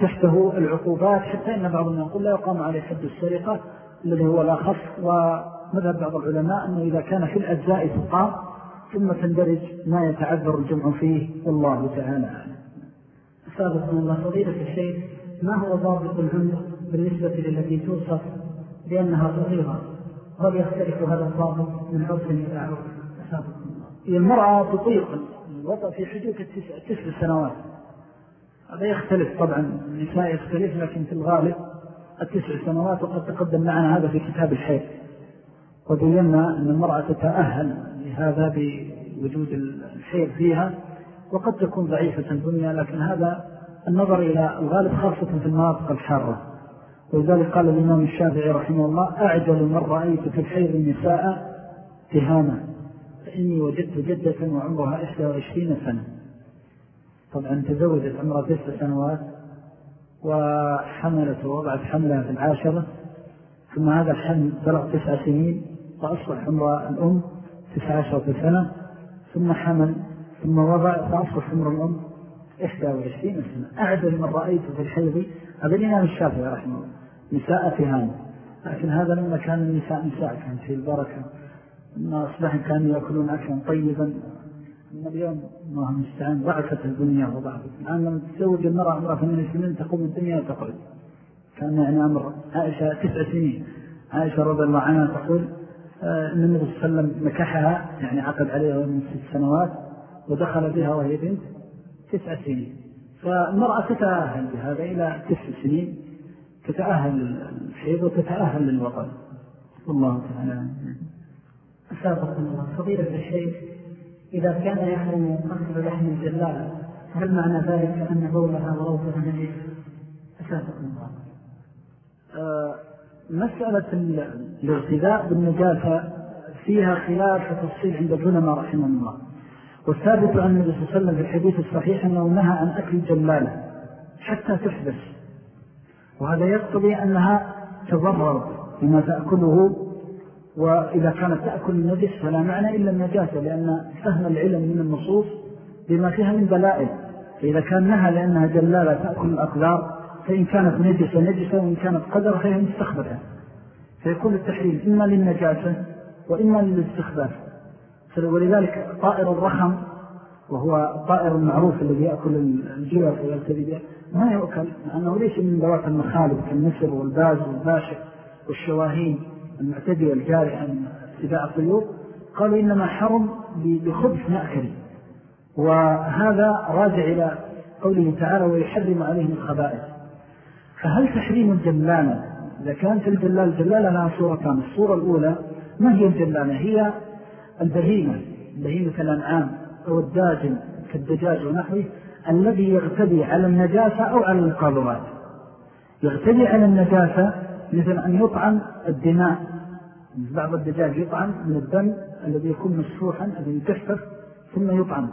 تحته العقوبات حتى إن بعضهم يقول لا يقام عليه حد السرقة الذي هو لا ومذهب بعض العلماء أنه إذا كان في الأجزاء تقام ثم تندرج ما يتعذر الجمع فيه والله تعالى أسابق من الله فضيلة الشيخ ما هو ضابط العمر بالنسبة للتي توصف بأنها صغيرة هل يختلف هذا الضابط من عرف إلى عرف المرأة تطيق الوضع في حدود التسع سنوات. هذا يختلف طبعا النساء يختلف لكن في الغالب التسع سنوات وقد تقدم معنا هذا في كتاب الحيث وبينا أن المرأة تتأهل لهذا بوجود الحيض فيها وقد تكون ضعيفة الدنيا لكن هذا النظر إلى الغالب خاصة في المناطق الحارة. ولذلك قال الإمام الشافعي رحمه الله أعجل من رأيت في الحيض النساء تهاما فإني وجدت جدة وعمرها 21 سنة. طبعا تزوجت عمرها تسع سنوات وحملت ووضعت حملها في العاشرة ثم هذا الحمل بلغ تسع سنين فأصبح عمر الأم تسع عشرة سنة ثم حمل ثم وضع فأصبح عمر الأم إحدى وعشرين سنة. أعدل من رأيت في الحيض. هذا الإمام الشافعي رحمه الله. نساء تهان لكن هذا لما كان النساء نساء كان في البركة. ما أصبح كانوا يأكلون أكلا طيبا. أما اليوم الله المستعان ضعفت الدنيا وضعفت الآن لما تزوج المرأة عمرها ثمان سنين تقوم الدنيا وتقعد. كان يعني أمر عائشة تسع سنين. عائشة رضي الله عنها تقول النبي صلى الله عليه وسلم نكحها يعني عقد عليها من ست سنوات ودخل بها وهي بنت تسع سنين. فالمرأة تتأهل بهذا إلى تسع سنين تتأهل للحيض وتتأهل للوطن. والله تعالى أسابق الله. فضيلة الشيخ إذا كان يحرم قتل لحم الجلال هل معنى ذلك أن بولها وروثها نجيس أسابق الله. آه، مسألة الاغتداء بالنجاسة فيها خلاف وتفصيل عند العلماء رحمه الله. والثابت عن النبي صلى الله عليه وسلم في الحديث الصحيح أنه نهى عن أكل الجلالة حتى تحبس. وهذا يقتضي أنها تضرر بما تأكله وإذا كانت تأكل النجس فلا معنى إلا النجاسة لأن فهم العلم من النصوص بما فيها من دلائل. فإذا كان نهى لأنها جلالة تأكل الأقدار فإن كانت نجسة نجسة وإن كانت قدر فهي مستخبرة. فيكون التحريم إما للنجاسة وإما للاستخبار. ولذلك طائر الرخم وهو الطائر المعروف الذي يأكل الجير ويلتبي به ما يؤكل لأنه ليس من ذوات المخالب كالنسر والباز والباشر والشواهين المعتدية الجارحة من اتباع الطيور. قالوا إنما حرم بخبث مأكل. وهذا راجع إلى قوله تعالى ويحرم عليهم الخبائث فهل تحريم الجلالة إذا كانت الجلالة الجلالة لها صورتان الصورة الأولى ما هي الجلالة هي البهيمة. بهيمة الأنعام أو الداجن كالدجاج ونحوه الذي يغتدي على النجاسة أو على القابرات يغتدي على النجاسة مثل أن يطعم الدماء. بعض الدجاج يطعم من الدم الذي يكون مسفوحا الذي تحفر ثم يطعم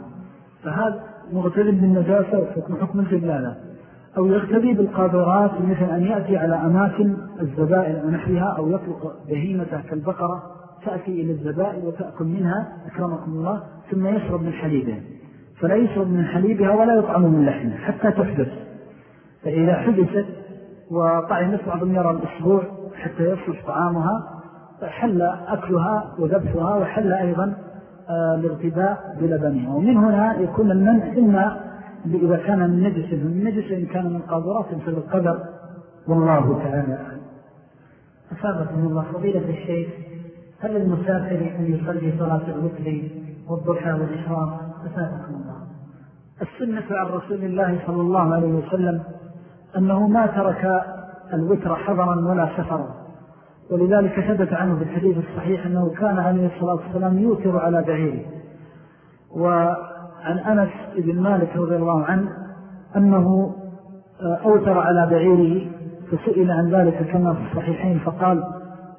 فهذا مغتدي بالنجاسة وحكم حكم الجلالة أو يغتدي بالقادرات مثل أن يأتي على أماكن الزبائن ونحوها أو يطلق بهيمة كالبقرة تأتي إلى الزبائن وتأكل منها أكرمكم الله ثم يشرب من حليبها فلا يشرب من حليبها ولا يطعم من لحمها حتى تحدث. فإذا حدثت وطعمت بعضهم يرى الأسبوع حتى يصلح طعامها حل أكلها وذبحها وحل أيضا آه، الارتباء بلبنها. ومن هنا يكون المنع إما إذا كان من نجس من نجس إن كان من قادرات في القدر. والله تعالى أصابكم الله فضيلة الشيخ هل المسافر أن يصلي صلاة الوتر والضحى والإشراق أسابكم الله. السنة عن رسول الله صلى الله عليه وسلم أنه ما ترك الوتر حضرا ولا سفرا. ولذلك ثبت عنه في الحديث الصحيح أنه كان عليه الصلاة والسلام يوتر على بعيره. وعن أنس بن مالك رضي الله عنه أنه آه، أوتر على بعيره فسئل عن ذلك كما في الصحيحين فقال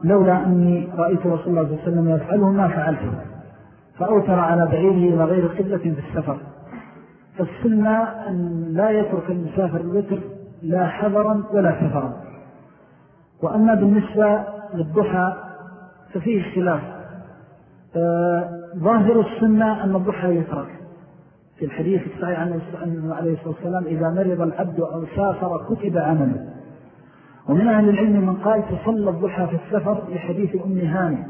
لولا أني رأيت رسول الله صلى الله عليه وسلم يفعله ما فعلته. فأوتر على بعيره إلى غير قبلة في السفر. فالسنة أن لا يترك المسافر الوتر لا حذرا ولا سفرا. وأما بالنسبة للضحى ففيه اختلاف. آه، ظاهر السنة أن الضحى يترك. في الحديث الصحيح عنه عليه الصلاة والسلام إذا مرض العبد أو سافر كتب عمله. ومن أهل العلم من قال تصلى الضحى في السفر لحديث أم هاني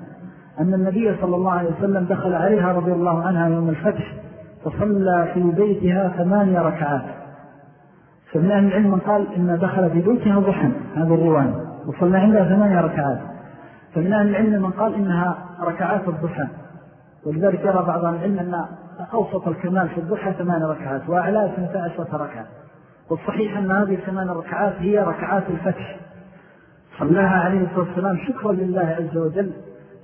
أن النبي صلى الله عليه وسلم دخل عليها رضي الله عنها يوم الفتح فصلى في بيتها ثمانية ركعات. فمن أهل العلم من قال إن دخل في بيتها ضحى هذا الرواية وصلى عندها ثمانية ركعات. فمن أهل العلم من قال إنها ركعات الضحى. ولذلك يرى بعض العلم أن أوسط الكمال في الضحى ثمان ركعات وأعلى اثنتا عشرة ركعات والصحيح أن هذه الثمان ركعات هي ركعات الفتح. صلاها عليه الصلاة والسلام شكرا لله عز وجل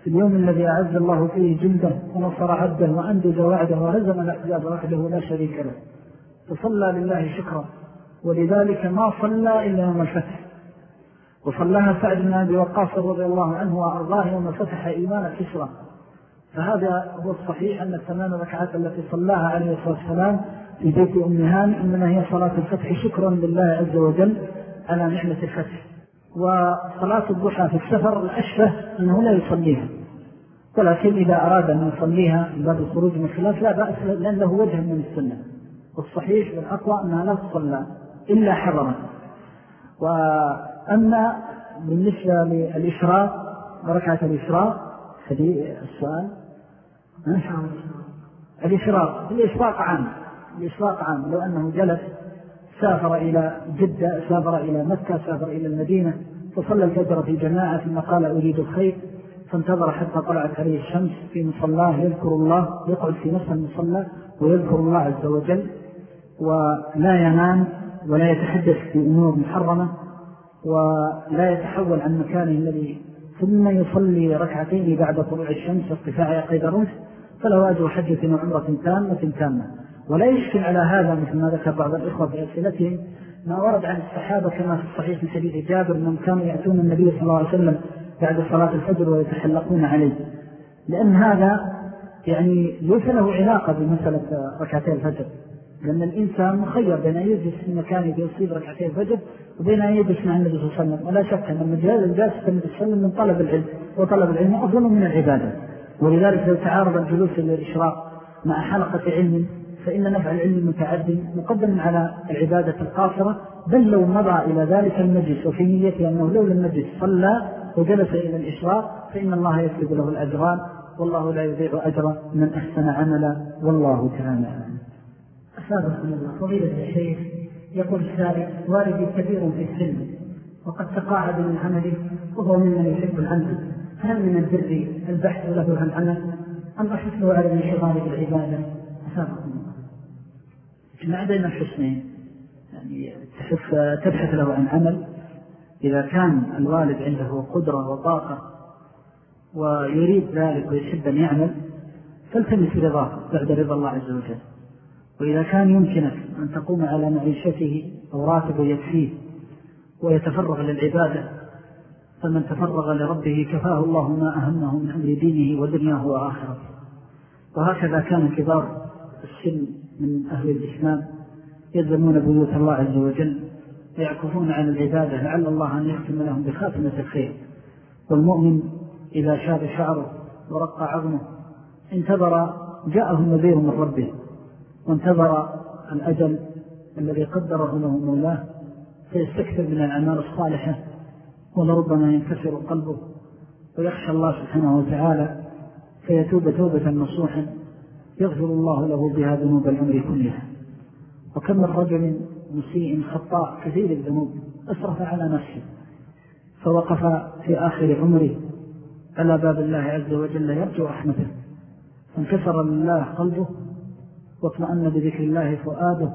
في اليوم الذي أعز الله فيه جنده ونصر عبده وأنجز وعده وهزم الأحزاب وحده لا شريك له. فصلى لله شكرا. ولذلك ما صلى إلا يوم الفتح. وصلاها سعد بن أبي وقاص رضي الله عنه وأرضاه يوم فتح إيمان كسرى فهذا هو الصحيح أن الثمان ركعات التي صلاها عليه الصلاة والسلام في بيت أم هاني إنما هي صلاة الفتح شكرا لله عز وجل على نعمة الفتح. وصلاة الضحى في السفر الأشفه أنه لا يصليها. ولكن إذا أراد أن يصليها من باب الخروج من الخلاف لا بأس لأن له وجه من السنة. والصحيح والأقوى أنها لا تصلى إلا حضرا. وأما بالنسبة للإشراق وركعة الإشراق هذه السؤال. الإشراق. الإشراق عام. الإشراق عام. لو أنه جلس سافر إلى جدة سافر إلى مكة سافر إلى المدينة فصلى الفجر في جماعة ثم قال أريد الخير فانتظر حتى طلعت عليه الشمس في مصلاه يذكر الله يقعد في نفس المصلى ويذكر الله عز وجل ولا ينام ولا يتحدث في أمور محرمة ولا يتحول عن مكانه الذي ثم يصلي ركعتين بعد طلوع الشمس ارتفاع قيد الرمس فله أجر حجة وعمرة تامة تامة. ولا يشكل على هذا مثل ما ذكر بعض الإخوة في أسئلتهم ما ورد عن الصحابة كما في الصحيح من حديث جابر من كانوا يأتون النبي صلى الله عليه وسلم بعد صلاة الفجر ويتحلقون عليه. لأن هذا يعني ليس له علاقة بمسألة ركعتين الفجر. لأن الإنسان مخير بين أن يجلس في مكان يصيب ركعتين الفجر وبين أن يجلس مع النبي صلى الله عليه وسلم. ولا شك أن المجال الجالس النبي صلى الله عليه وسلم من طلب العلم وطلب العلم أفضل من العبادة. ولذلك لو تعارض الجلوس للإشراق مع حلقة علم فإن نفع العلم المتعدي مقدم على العبادة القاصرة. بل لو مضى إلى ذلك المجلس وفي نيته أنه لو المجلس صلى وجلس إلى الإشراق فإن الله يكتب له الأجران والله لا يضيع أجر من أحسن عملا والله تعالى أسابقكم الله. فضيلة الشيخ يقول السائل والدي كبير في السن وقد تقاعد من عمله وهو ممن يحب العمل. هل من البر البحث له عن عمل أم أحسه على الانشغال بالعبادة أسابقكم الله. ما بين الحسنين يعني تبحث له عن عمل. إذا كان الوالد عنده قدرة وطاقة ويريد ذلك ويحب أن يعمل فالتمس رضاه بعد رضا الله عز وجل. وإذا كان يمكنك أن تقوم على معيشته أو راتبه يكفيه ويتفرغ للعبادة فمن تفرغ لربه كفاه الله ما أهمه من أمر دينه ودنياه وآخرته وهكذا كان كبار السن من أهل الإسلام يلزمون بيوت الله عز وجل ويعكفون عن العبادة لعل الله أن يختم لهم بخاتمة الخير. والمؤمن إذا شاب شعره ورق عظمه انتظر جاءه النذير من ربه وانتظر الأجل الذي قدره له مولاه فيستكثر من الأعمال الصالحة ولربما ينكسر قلبه ويخشى الله سبحانه وتعالى فيتوب توبة نصوحا يغفر الله له بها ذنوب العمر كلها. وكم من رجل مسيء خطاء كثير الذنوب أسرف على نفسه فوقف في آخر عمره على باب الله عز وجل يرجو رحمته. فانكسر لله قلبه واطمأن بذكر الله فؤاده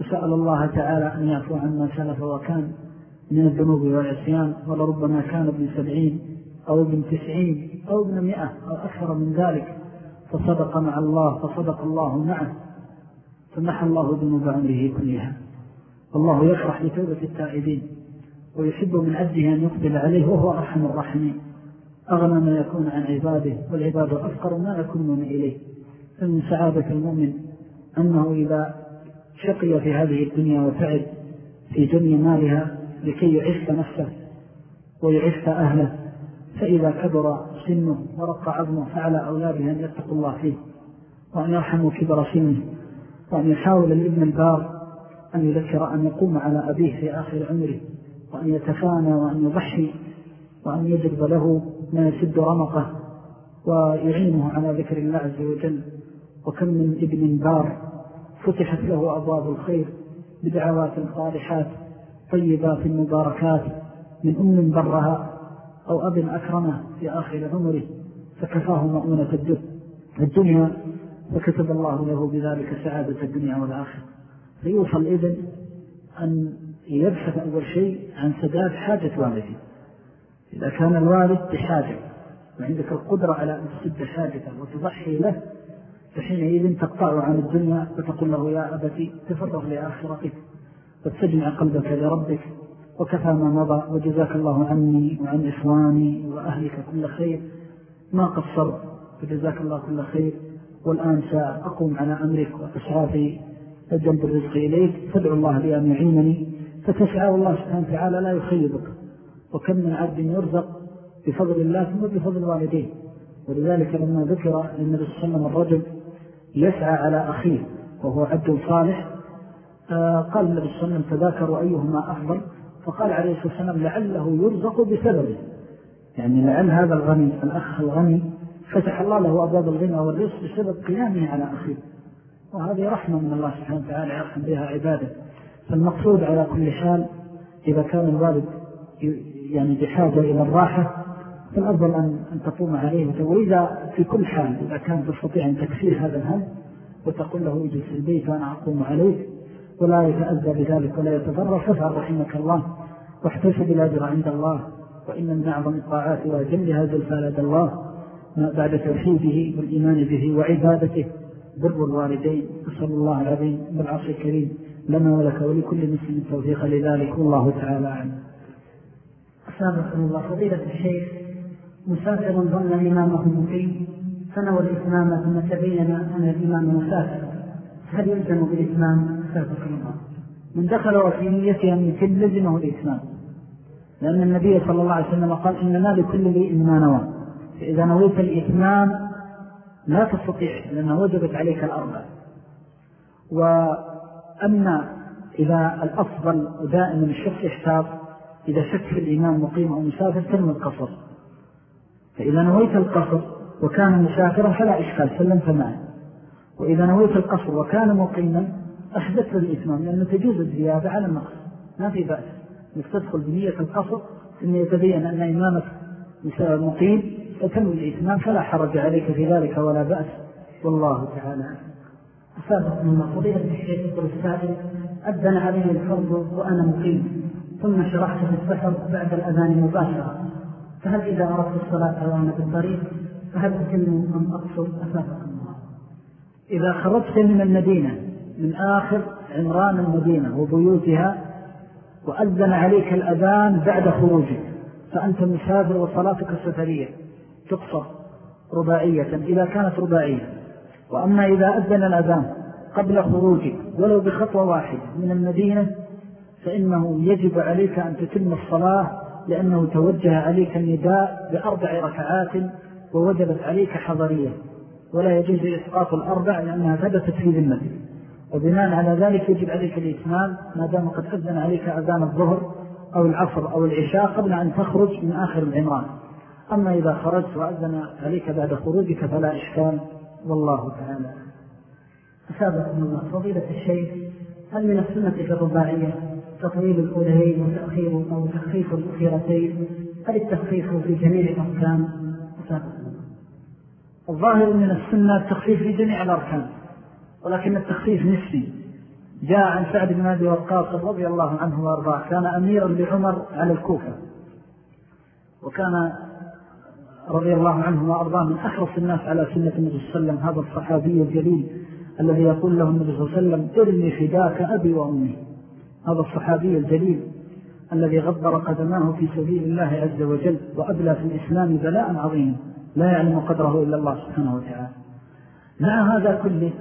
وسأل الله تعالى أن يعفو عما سلف وكان. من الذنوب والعصيان ولربما كان ابن سبعين أو ابن تسعين أو ابن مئة أو أكثر من ذلك. فصدق مع الله فصدق الله معه. فمحى الله ذنوب عمره كلها. والله يفرح لتوبة التائبين ويحب من عبده أن يقبل عليه وهو أرحم الراحمين. أغنى ما يكون عن عباده والعباد أفقر ما يكونون إليه. فمن سعادة المؤمن أنه إذا شقي في هذه الدنيا وتعب في جميع مالها لكي يعف نفسه ويعف أهله. فإذا كبر سنه ورق عظمه فعلى أولاده أن يتقوا الله فيه وأن يرحموا كبر سنه وأن يحاول الابن البار أن يذكر أن يقوم على أبيه في آخر عمره وأن يتفانى وأن يضحي وأن يجلب له ما يسد رمقه ويعينه على ذكر الله عز وجل. وكم من ابن بار فتحت له أبواب الخير بدعوات صالحات طيبات مباركات من أم برها أو أب أكرمه في آخر عمره فكفاه مؤونة الدنيا فكتب الله له بذلك سعادة الدنيا والآخر فيوصل إذن أن يبحث أول شيء عن سداد حاجة والده. إذا كان الوالد بحاجة وعندك القدرة على أن تسد حاجته وتضحي له فحينئذ تقطع عن الدنيا وتقول له يا أبتي تفرغ لآخرتك. وتجمع قلبك لربك وكفى ما مضى وجزاك الله عني وعن إخواني وأهلك كل خير. ما قصر وجزاك الله كل خير. والآن سأقوم على أمرك وأسعى في الرزق إليك. فادعو الله لي أن يعينني. فتسعى والله سبحانه وتعالى لا يخيبك. وكم من عبد يرزق بفضل الله ثم بفضل والديه. ولذلك لما ذكر للنبي صلى الله عليه وسلم الرجل يسعى على أخيه وهو عبد صالح قال النبي صلى الله عليه وسلم تذاكروا أيهما أفضل؟ فقال عليه الصلاة والسلام لعله يرزق بسببه. يعني لعل هذا الغني الأخ الغني فتح الله له أبواب الغنى والرزق بسبب قيامه على أخيه. وهذه رحمة من الله سبحانه وتعالى يرحم بها عباده. فالمقصود على كل حال إذا كان الوالد يعني بحاجة إلى الراحة فالأفضل أن, تقوم عليه وإذا في كل حال إذا كان تستطيع أن تكفير هذا الهم وتقول له اجلس البيت وأنا أقوم عليك ولا يتأذى بذلك ولا يتضرر فافعل رحمك الله واحتسب الأجر عند الله وإن من أعظم الطاعات وأجلها زلفى لدى الله بعد توحيده والإيمان به وعبادته بر الوالدين أسأل الله العظيم بالعصر الكريم لنا ولك ولكل مسلم التوفيق لذلك والله تعالى عنه أسابقكم الله. فضيلة الشيخ مسافر ظن إمامه مقيم فنوى الإتمام ثم تبين أن الإمام مسافر. هل يلزم بالإتمام؟ سابق الله. من دخل وفي نيته أن يتم لزمه الإتمام لأن النبي صلى الله عليه وسلم قال إنما لكل لي إما نوى. فإذا نويت الإتمام لا تستطيع لأنه وجبت عليك الأربع وأما إذا الأفضل ودائما الشخص يحتاط إذا شك في الإمام مقيم أو مسافر تنوي القصر. فإذا نويت القصر وكان مسافرا فلا إشكال سلمت معه وإذا نويت القصر وكان مقيما أحدث الإتمام لأنه تجوز الزيادة على النقص. ما في بأس. أنك تدخل بنية القصر ثم يتبين أن إمامك مقيم فتم الإتمام فلا حرج عليك في ذلك ولا بأس. والله تعالى أسابق من قضية الشيخ يقول السائل أذن علي الفرض وأنا مقيم ثم شرحت في السفر بعد الأذان مباشرة. فهل إذا أردت الصلاة وأنا بالطريق فهل أتم أم أقصر أسابق الله إذا خرجت من المدينة من آخر عمران المدينة وبيوتها وأذن عليك الأذان بعد خروجك فأنت مسافر وصلاتك سفرية تقصر رباعية إذا كانت رباعية. وأما إذا أذن الأذان قبل خروجك ولو بخطوة واحدة من المدينة فإنه يجب عليك أن تتم الصلاة لأنه توجه عليك النداء بأربع ركعات ووجبت عليك حضرية. ولا يجوز إسقاط الأربع لأنها ثبتت في ذمتك. وبناء على ذلك يجب عليك الإتمام ما دام قد أذن عليك أذان الظهر أو العصر أو العشاء قبل أن تخرج من آخر العمران. أما إذا خرجت وأذن عليك بعد خروجك فلا إشكال. والله تعالى. أسابقكم الله. فضيلة الشيخ هل من السنة في الرباعية تطويل الأولين وتأخير أو تخفيف الأخيرتين؟ هل التخفيف في جميع الأركان؟ أسابقكم الظاهر من السنة التخفيف في جميع الأركان. ولكن التخفيف نسبي. جاء عن سعد بن أبي وقاص رضي الله عنه وأرضاه. كان أميرا لعمر على الكوفة. وكان رضي الله عنه وأرضاه من أحرص الناس على سنة النبي صلى الله عليه وسلم. هذا الصحابي الجليل الذي يقول له النبي صلى الله عليه وسلم ارمي فداك أبي وأمي. هذا الصحابي الجليل الذي غبر قدماه في سبيل الله عز وجل وأبلى في الإسلام بلاء عظيما لا يعلم قدره إلا الله سبحانه وتعالى. مع هذا كله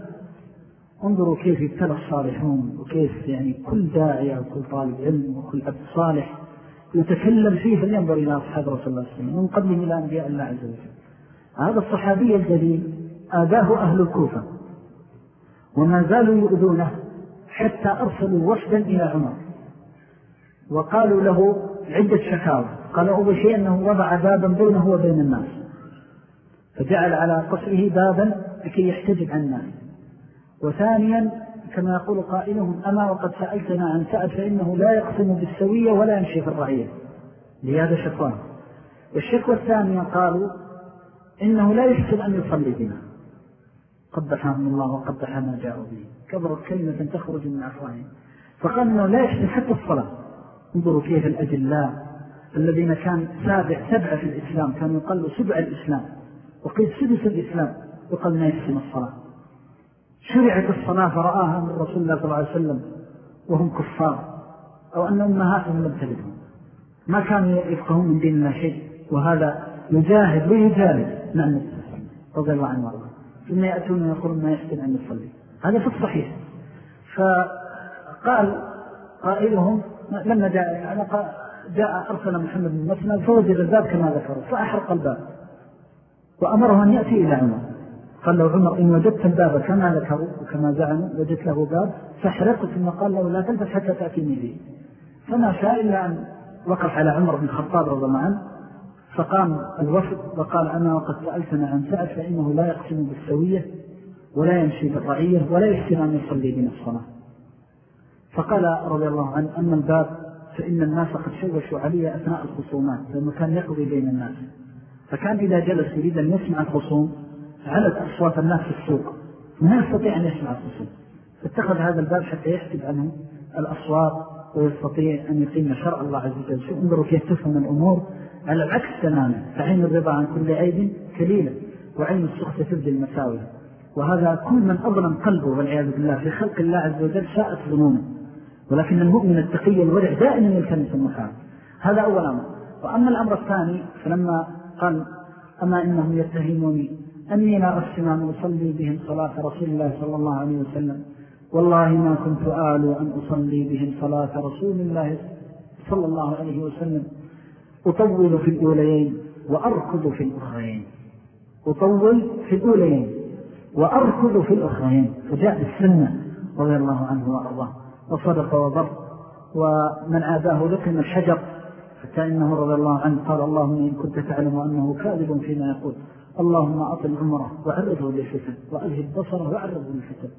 انظروا كيف ابتلى الصالحون وكيف يعني كل داعية وكل طالب علم وكل عبد صالح يتكلم فيه فلينظر إلى أصحاب رسول الله صلى الله عليه وسلم من قبله إلى أنبياء الله عز وجل. هذا الصحابي الجليل آذاه أهل الكوفة وما زالوا يؤذونه حتى أرسلوا وفدا إلى عمر. وقالوا له عدة شكاوى قال أول شيء أنه وضع بابا بينه وبين الناس فجعل على قصره بابا لكي يحتجب عن الناس وثانيا كما يقول قائلهم أما وقد سألتنا عن سأل فإنه لا يقسم بالسوية ولا يمشي في الرعية. لهذا شكوان. والشكوى الثانية قالوا إنه لا يحسن أن يصلي بنا. قبحهم الله وقبح ما جاءوا به. كبرت كلمة تخرج من أفواههم فقال إنه لا يحسن حتى الصلاة. انظروا كيف الأجلاء الذين كان سابع سبع في الإسلام كانوا يقلوا سبع الإسلام. وقيل سدس الإسلام. يقال ما يحسن الصلاة. شرعت الصلاة فرآها من رسول الله صلى الله عليه وسلم وهم كفار أو أن أمهاتهم لم تلدهم ما كانوا يفقهون من دين الله شيء وهذا يجاهد ويجاهد. نعم. رضي الله عنه وأرضاه. ثم يأتون ويقولون ما يحسن أن يصلي. هذا في الصحيح. فقال قائلهم لما جاء جاء أرسل محمد بن مسلم فوجد الباب كما ذكروا فأحرق الباب. وأمره أن يأتي إلى عمر. قال له عمر إن وجدت الباب كما ذكروا وكما زعموا وجدت له باب فاحرقه ثم قال له لا تلبس حتى تأتيني به فما شاء إلا أن وقف على عمر بن الخطاب رضا معا فقام الوفد وقال أنا وقد سألتنا عن سأل فإنه لا يقسم بالسوية ولا يمشي بالرعية ولا يحسن أن يصلي بنا الصلاة. فقال رضي الله عنه أن الباب فإن الناس قد شوشوا علي أثناء الخصومات لأنه كان يقضي بين الناس. فكان إذا جلس يريد أن يسمع الخصوم علت أصوات الناس في السوق. ما يستطيع أن يسمع الخصوم فاتخذ هذا الباب حتى يحسب عنه الأصوات ويستطيع أن يقيم شرع الله عز وجل. انظروا كيف تفهم الأمور؟ على العكس تماما. فعين الرضا عن كل عيب كليلة وعين السخط تبدي المساوية وهذا كل من أظلم قلبه والعياذ بالله في خلق الله عز وجل شاءت ظنونه. ولكن المؤمن التقي الورع دائما يلتمس المحال. هذا أول أمر. وأما الأمر الثاني فلما قال أما إنهم يتهموني أني لا أن أصلي بهم صلاة رسول الله صلى الله عليه وسلم. والله ما كنت آل أن أصلي بهم صلاة رسول الله صلى الله عليه وسلم. أطول في الأوليين وأركض في الأخرين. أطول في الأوليين وأركض في الأخرين. فجاء السنة رضي الله عنه وأرضاه. وصدق وضر ومن عاداه لكم الحجر حتى إنه رضي الله عنه قال اللهم إن كنت تعلم أنه كاذب فيما يقول. اللهم أطل عمره وعرضه للفتن وأذهب بصره وعرضه للفتن.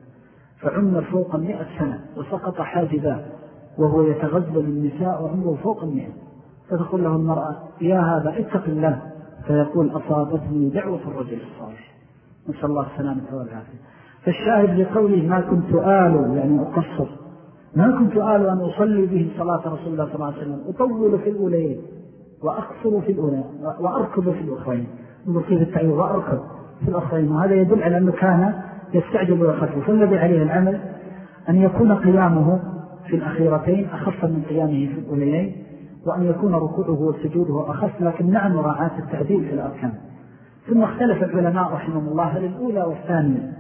فعمر فوق مئة سنة وسقط حاجباه وهو يتغذل النساء وعمره فوق المئة. فتقول له المرأة يا هذا اتق الله. فيقول أصابتني دعوة الرجل الصالح. نسأل الله السلامة والعافية. فالشاهد لقوله ما كنت آل يعني أقصر. ما كنت آل أن أصلي بهم صلاة رسول الله صلى الله عليه وسلم؟ أطول في الأولين وأقصر في الأولين وأركض في الأخرين. نصيب التعيير وأركض في الأخرين. وهذا يدل على أنه كان يستعجل ويخفف فالذي عليه العمل أن يكون قيامه في الأخيرتين أخف من قيامه في الأوليين وأن يكون ركوعه وسجوده أخف. لكن نعم مراعاة التعديل في الأركان. ثم اختلف العلماء رحمه الله هل الأولى والثانية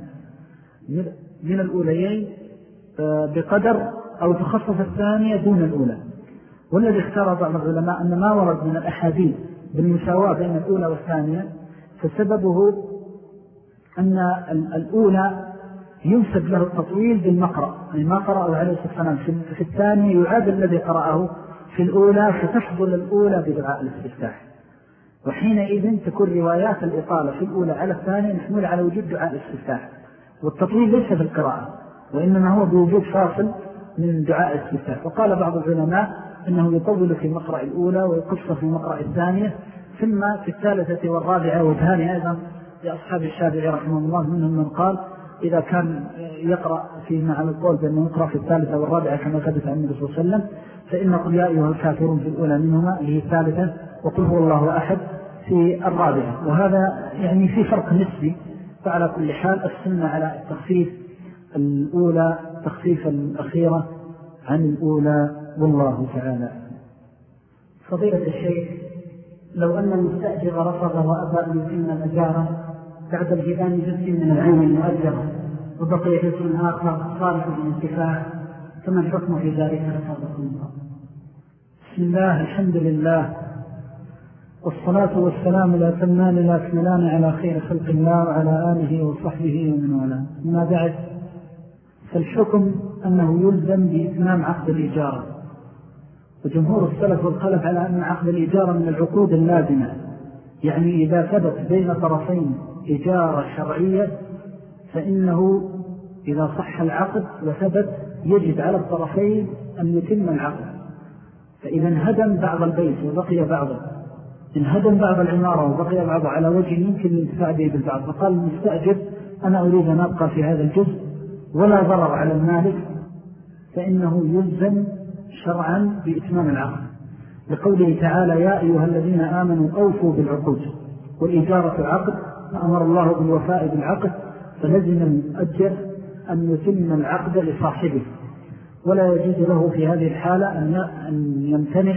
من الأوليين آه، بقدر أو تخصص الثانية دون الأولى. والذي اختار بعض العلماء أن ما ورد من الأحاديث بالمساواة بين الأولى والثانية فسببه أن الأولى ينسب له التطويل بالمقرأ. يعني ما قرأه عليه والسلام. في الثانية يعاد الذي قرأه في الأولى فتفضل الأولى بدعاء الاستفتاح. وحينئذ تكون روايات الإطالة في الأولى على الثانية محمولة على وجود دعاء الاستفتاح. والتطويل ليس في القراءة وإنما هو بوجود فاصل من دعاء الاستفتاح. وقال بعض العلماء إنه يطول في مقرأ الأولى ويقص في مقرأ الثانية ثم في الثالثة والرابعة وثاني أيضا لأصحاب الشافعي رحمه الله منهم من قال إذا كان يقرأ فيما على القول بأنه يقرأ في الثالثة والرابعة كما ثبت عن النبي صلى الله عليه وسلم فإن قل يا أيها الكافرون في الأولى منهما هي الثالثة وقل هو الله أحد في الرابعة. وهذا يعني في فرق نسبي فعلى كل حال السنة على التخفيف الأولى تخفيف الأخيرة عن الأولى والله تعالى. فضيلة الشيخ لو أن المستأجر رفض وأبى أن يتم الأجارة بعد الجبان جزء من العام المؤجرة وبقي جزء آخر صالح للانتفاع فما الحكم في ذلك بسم الله الحمد لله. والصلاة والسلام لا تمان لا تملان على خير خلق الله وعلى آله وصحبه ومن والاه. ما بعد فالحكم أنه يلزم بإتمام عقد الإجارة وجمهور السلف والخلف على أن عقد الإجارة من العقود اللازمة. يعني إذا ثبت بين طرفين إجارة شرعية فإنه إذا صح العقد وثبت يجب على الطرفين أن يتم العقد. فإذا هدم بعض البيت وبقي بعضه. إن هدم بعض العمارة وبقي بعضه على وجه يمكن الانتفاع به بالبعض. فقال المستأجر أنا أريد أن أبقى في هذا الجزء ولا ضرر على المالك فإنه يلزم شرعا بإتمام العقد. لقوله تعالى يا أيها الذين آمنوا أوفوا بالعقود والإجارة عقد أمر الله بالوفاء بالعقد فلزم المؤجر أن يتم العقد لصاحبه. ولا يجوز له في هذه الحالة أن يمتنع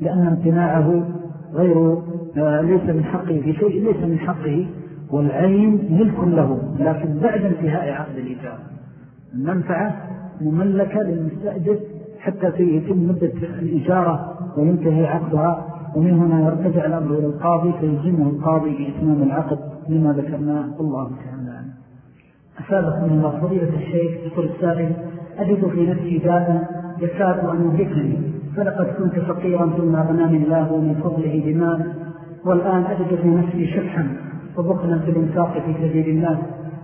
لأن امتناعه غير آه، ليس من حقه في شيء ليس من حقه والعين ملك له لكن بعد انتهاء عقد الإجارة المنفعة مملكة للمستأجر حتى يتم مدة الإجارة وينتهي عقدها ومن هنا يرتجع الأمر إلى القاضي فيلزمه القاضي بإتمام العقد لما ذكرناه. الله تعالى أسابق من الله فضيلة الشيخ يقول السائل أجد في نفسي داء يكاد أن يهلكني فلقد كنت فقيرا ثم أغناني الله من فضله بمال والآن أجد في نفسي شحا وبخلا في الإنفاق في سبيل الله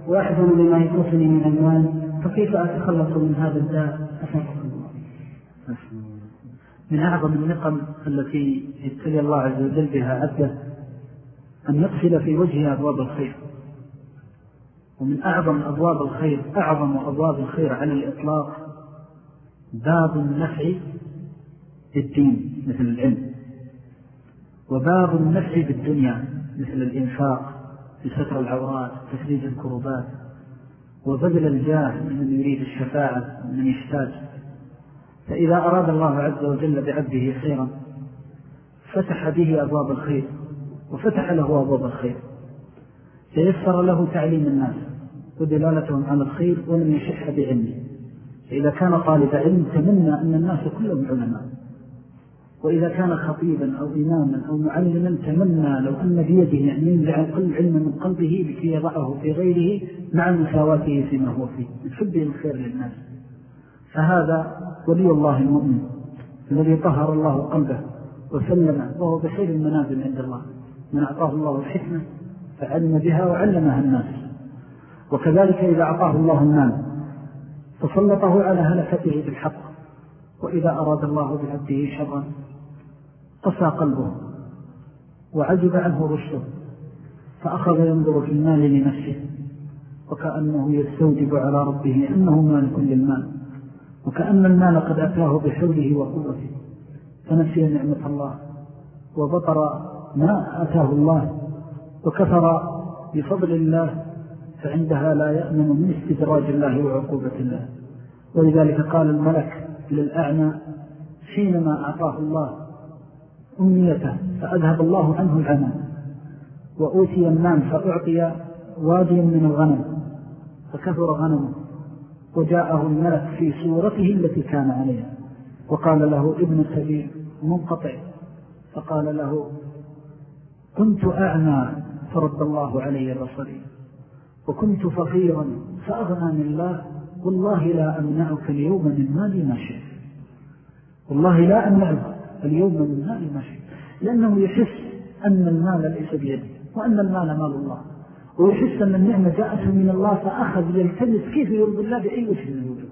وأحزن لما يفوتني من المال فكيف أتخلص من هذا الداء؟ أسابق من أعظم النقم التي ابتلي الله عز وجل بها عبده أن يقفل في وجهه أبواب الخير. ومن أعظم أبواب الخير أعظم أبواب الخير على الإطلاق باب النفع بالدين مثل العلم. وباب النفع بالدنيا مثل الإنفاق بستر العورات تفريج الكروبات. وبذل الجاه من يريد الشفاعة ومن يحتاج فإذا أراد الله عز وجل بعبده خيرا فتح به أبواب الخير وفتح له أبواب الخير. تيسر له تعليم الناس ودلالتهم على الخير ولم يشح بعلمه فإذا كان طالب علم تمنى أن الناس كلهم علماء. وإذا كان خطيبا أو إماما أو معلما تمنى لو أن بيده أن ينزع كل علم من قلبه لكي يضعه في غيره مع مساواته فيما هو فيه. يحب الخير للناس. فهذا ولي الله المؤمن الذي طهر الله قلبه وسلم وهو بخير المنازل عند الله. من أعطاه الله الحكمة فعلم بها وعلمها الناس. وكذلك إذا أعطاه الله المال فسلطه على هلكته بالحق. وإذا أراد الله بعبده شرا قسى قلبه وعجب عنه رشده. فأخذ ينظر في المال لنفسه. وكأنه يستوجب على ربه أنه مال كل المال وكأن المال قد أتاه بحوله وقوته فنسي نعمة الله وبطر ما أتاه الله وكفر بفضل الله فعندها لا يأمن من استدراج الله وعقوبة الله. ولذلك قال الملك للأعمى حينما أعطاه الله أمنيته فأذهب الله عنه العمى وأوتي النام فأعطي وادي من الغنم فكثر غنمه. وجاءه الملك في صورته التي كان عليها. وقال له ابن سبيل منقطع. فقال له كنت أعمى فرد الله علي بصري وكنت فقيرا فأغنى من الله. والله لا أمنعك اليوم من مالي ما شئت. والله لا أمنعك اليوم من مالي ما شئت. لأنه يحس أن المال ليس بيده وأن المال مال الله. ويحس أن النعمة جاءته من الله فأخذ يلتمس كيف يرضي الله بأي وجه من الوجود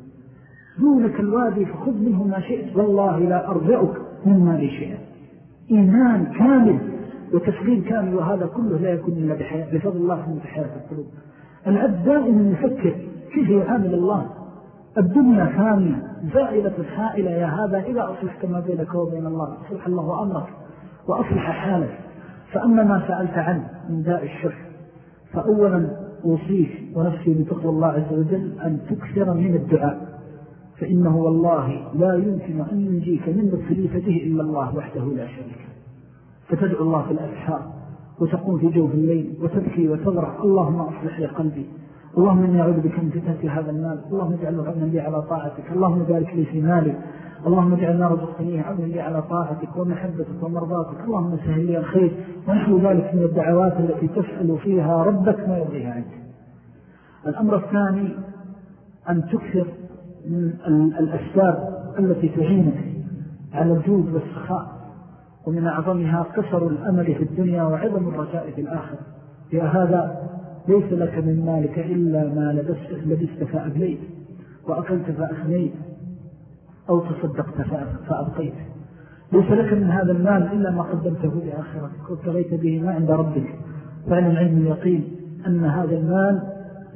دونك الوادي فخذ منه ما شئت. والله لا أرجعك من مالي شيئا إيمان كامل وتسليم كامل وهذا كله لا يكون إلا بفضل الله من بحياة القلوب. العبد دائما يفكر كيف يعامل الله؟ الدنيا ثانية زائلة حائلة يا هذا إذا أصلحت ما بينك وبين الله أصلح الله أمرك وأصلح حالك. فأما ما سألت عنه من داء الشرك فأولا أوصيك ونفسي بتقوى الله عز وجل أن تكثر من الدعاء فإنه والله لا يمكن أن ينجيك من مبتليفته إلا الله وحده لا شريك فتدعو الله في الأسحار وتقوم في جوف الليل وتبكي وتضرع اللهم أصلح لي قلبي. اللهم إني أعوذ بك من هذا المال. اللهم اجعله عونا لي على طاعتك. اللهم بارك لي في مالي. اللهم اجعل ما رزقتنيه عونا لي على طاعتك ومحبتك ومرضاتك. اللهم سهل لي الخير ونحو ذلك من الدعوات التي تسأل فيها ربك ما يرضيها عنك. الأمر الثاني أن تكثر من الأسباب التي تعينك على الجود والسخاء ومن أعظمها قصر الأمل في الدنيا وعظم الرجاء في الآخر يا هذا ليس لك من مالك إلا ما لبست فأبليت وأكلت فأخنيت. أو تصدقت فأبقيت. ليس لك من هذا المال إلا ما قدمته لآخرتك وابتغيت به ما عند ربك. فعلم علم اليقين أن هذا المال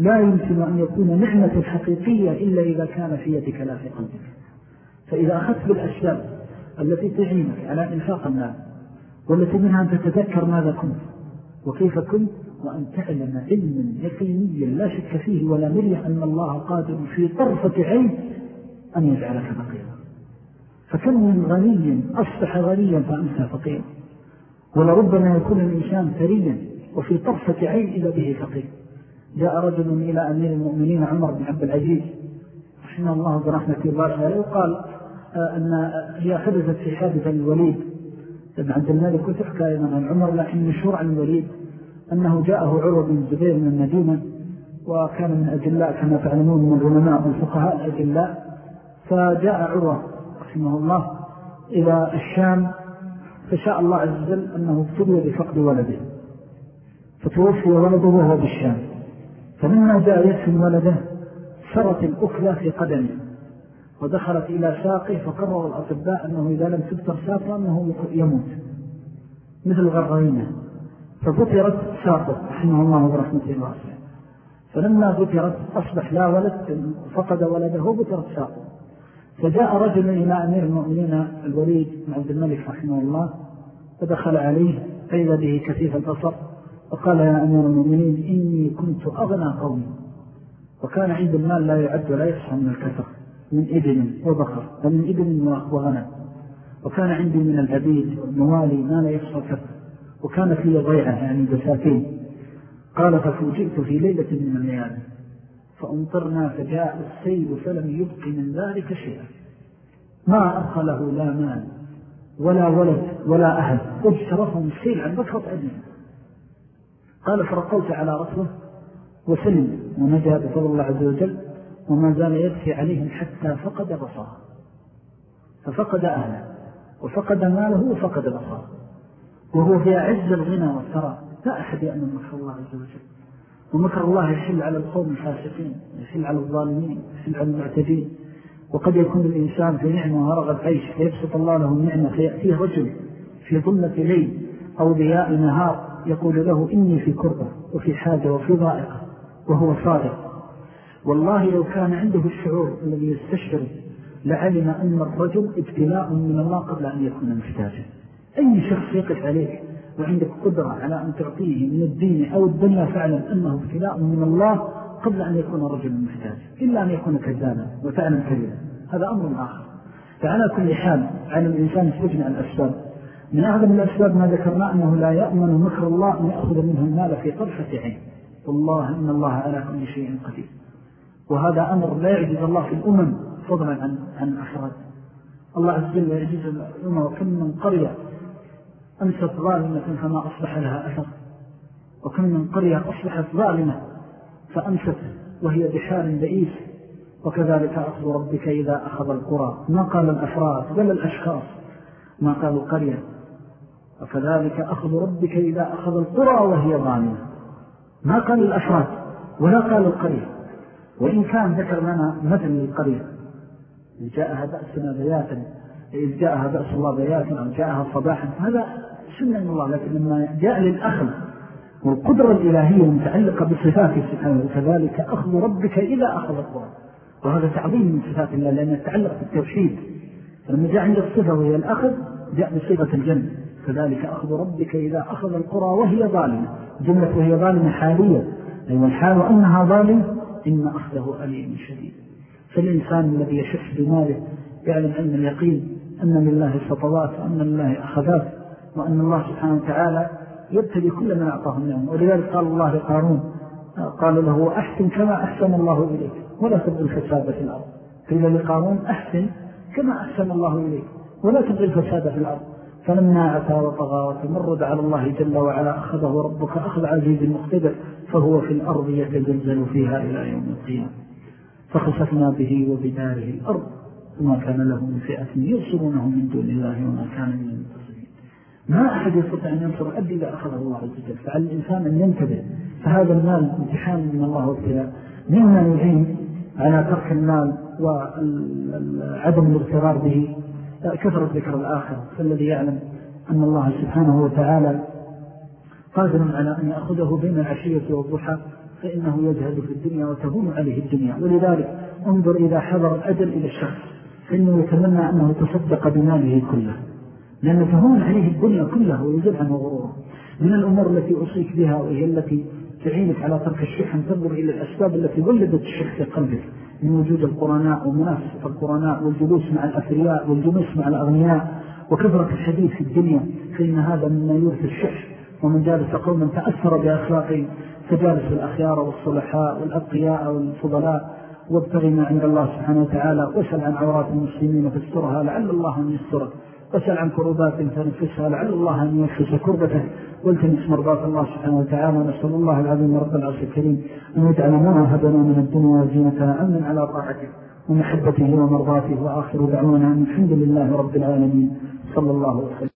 لا يمكن أن يكون نعمة حقيقية إلا إذا كان في يدك لا في قلبك. فإذا أخذت بالأشياء التي تعينك على إنفاق المال والتي منها أن تتذكر ماذا كنت وكيف كنت وأن تعلم علما يقينيا لا شك فيه ولا مرية أن الله قادر في طرفة عين أن يجعلك فقيرا. فكم من غني أصبح غنيا فأمسى فقيرا ولربما يكون الإنسان ثريا وفي طرفة عين إذا به فقير. جاء رجل إلى أمير المؤمنين عمر بن عبد العزيز. رحمه الله برحمة الله عليه وقال آه، أن هي حدثت في حادثة الوليد ابن عبد الملك. وتحكى أيضا عن عمر لكن مشهور عن الوليد أنه جاءه عروة بن زبير من المدينة وكان من أجلاء كما تعلمون من العلماء والفقهاء الأجلاء. فجاء عروة رحمه الله إلى الشام فشاء الله عز وجل أنه ابتلي بفقد ولده. فتوفي ولده وهو بالشام. فلما جاء يدفن ولده سرت الأكلة في قدمه. ودخلت إلى ساقه فقرر الأطباء أنه إذا لم تبتر ساقه أنه يموت. مثل غرينة فبترت ساقه رحمه الله برحمته الله فلما بترت أصبح لا ولد فقد ولده وبترت ساقه. فجاء رجل إلى أمير المؤمنين الوليد بن عبد الملك رحمه الله فدخل عليه فإذا به كثيف البصر وقال يا أمير المؤمنين إني كنت أغنى قومي وكان عند المال لا يعد ولا يحصى من الكثر من إبن وبقر ومن إبن وغنم وكان عندي من العبيد والموالي ما لا يحصى كثر وكانت لي ضيعة يعني بساتين. قال ففوجئت في ليلة من الليالي. فأمطرنا فجاء السيل فلم يبق من ذلك شيئا. ما أرخله لا مال ولا ولد ولا أهل. قد شرفهم السيل عن بكرة أجل قال فرقوت على رسله وسلم ونجى بفضل الله عز وجل وما زال يبكي عليهم حتى فقد بصره. ففقد أهله وفقد ماله وفقد بصره. وهو في عز الغنى والثراء. لا أحد يأمن مكر الله عز وجل. ومكر الله يحل على القوم الفاسقين يحل على الظالمين يحل على المعتدين. وقد يكون الإنسان في نعمة ورغب عيش فيبسط الله له النعمة فيأتيه رجل في ظلة ليل أو ضياء نهار يقول له إني في كربة وفي حاجة وفي ضائقة وهو صادق. والله لو كان عنده الشعور الذي يستشعر لعلم أن الرجل ابتلاء من الله قبل أن يكون محتاجا. أي شخص يقف عليك وعندك قدرة على أن تعطيه من الدين أو الدنيا فعلا أنه ابتلاء من الله قبل أن يكون رجل محتاج إلا أن يكون كذابا وفعلا كذبا. هذا أمر آخر. فعلى كل حال على الإنسان استجنى الأسباب. من أعظم الأسباب ما ذكرنا أنه لا يأمن مكر الله أن يأخذ منه المال في طرفة عين. والله إن الله على كل شيء قدير. وهذا أمر لا يعجز الله في الأمم فضلا عن, عن أفراد الله عز وجل يعجز الأمم وكم من قرية أمست ظالمة فما أصبح لها أثر. وكم من قرية أصبحت ظالمة فأمست وهي بحال بئيس. وكذلك أخذ ربك إذا أخذ القرى. ما قال الأفراد؟ ولا الأشخاص. ما قال القرية؟ وكذلك أخذ ربك إذا أخذ القرى وهي ظالمة. ما قال الأفراد؟ ولا قال القرية. وإن كان ذكر لنا مثل للقرية. إذ جاءها بأسنا بياتا. إذ جاءها بأس الله بياتا أو جاءها صباحا. هذا سنة من الله لكن لما جاء للأخذ والقدرة الإلهية المتعلقة بصفاته سبحانه وكذلك أخذ ربك إذا أخذ القرآن. وهذا تعظيم من صفات الله لأنه يتعلق بالتوحيد. فلما جاء عند الصفة وهي الأخذ جاء بصفة الجنة. كذلك أخذ ربك إذا أخذ القرى وهي ظالمة. جملة وهي ظالمة حالية أي أيوة والحال أنها ظالمة إن أخذه أليم شديد. فالإنسان الذي يشف بماله يعلم أن اليقين أن لله سطوات وأن لله أخذات. وأن الله سبحانه وتعالى يبتلي كل من أعطاه النعم ولذلك قال الله لقارون قال له أحسن كما أحسن الله إليك ولا تبغي الفساد في الأرض. قيل لقارون أحسن كما أحسن الله إليك ولا تبغي الفساد في الأرض. فلما أتى وطغى وتمرد على الله جل وعلا أخذه ربك أخذ عزيز المقتدر فهو في الأرض يتزلزل فيها إلى يوم القيامة. فخسفنا به وبداره الأرض وما كان له من فئة يرسلونه من دون الله وما كان من المتصلين ما أحد يستطيع أن ينصر الأب إذا أخذه الله عز وجل. فعلى الإنسان أن ينتبه. فهذا المال امتحان من الله وابتلاء مما يعين على ترك المال وعدم الاغترار به. كثرة ذكر الآخر. فالذي يعلم أن الله سبحانه وتعالى قادر على أن يأخذه بين العشية والضحى فإنه يجهد في الدنيا وتهون عليه الدنيا. ولذلك انظر إذا حضر الأجل إلى الشخص فإنه يتمنى أنه تصدق بماله كله. لأن تهون عليه الدنيا كلها ويزل عنه غروره من الأمور التي أصيك بها وهي التي تعينك على ترك الشح أن تنظر إلى الأسباب التي ولدت الشح في قلبك. من وجود القرناء ومنافسة القرناء والجلوس مع الأثرياء والجلوس مع الأغنياء وكثرة الحديث في الدنيا فإن هذا مما يورث الشح ومن جالس قوما تأثر بأخلاقهم فجالس الأخيار والصلحاء والأبقياء والفضلاء. وابتغي ما عند الله سبحانه وتعالى واسأل عن عورات المسلمين فاسترها لعل الله أن يسترك واسأل عن كروبات فنفسها لعل الله أن ينفس كربته. والتمس مرضات الله سبحانه وتعالى نسأل الله العظيم رب العرش الكريم أن يجعل ما من الدنيا وزينتها أمن على طاعته ومحبته ومرضاته. وآخر دعونا الحمد لله رب العالمين. صلى الله وسلم.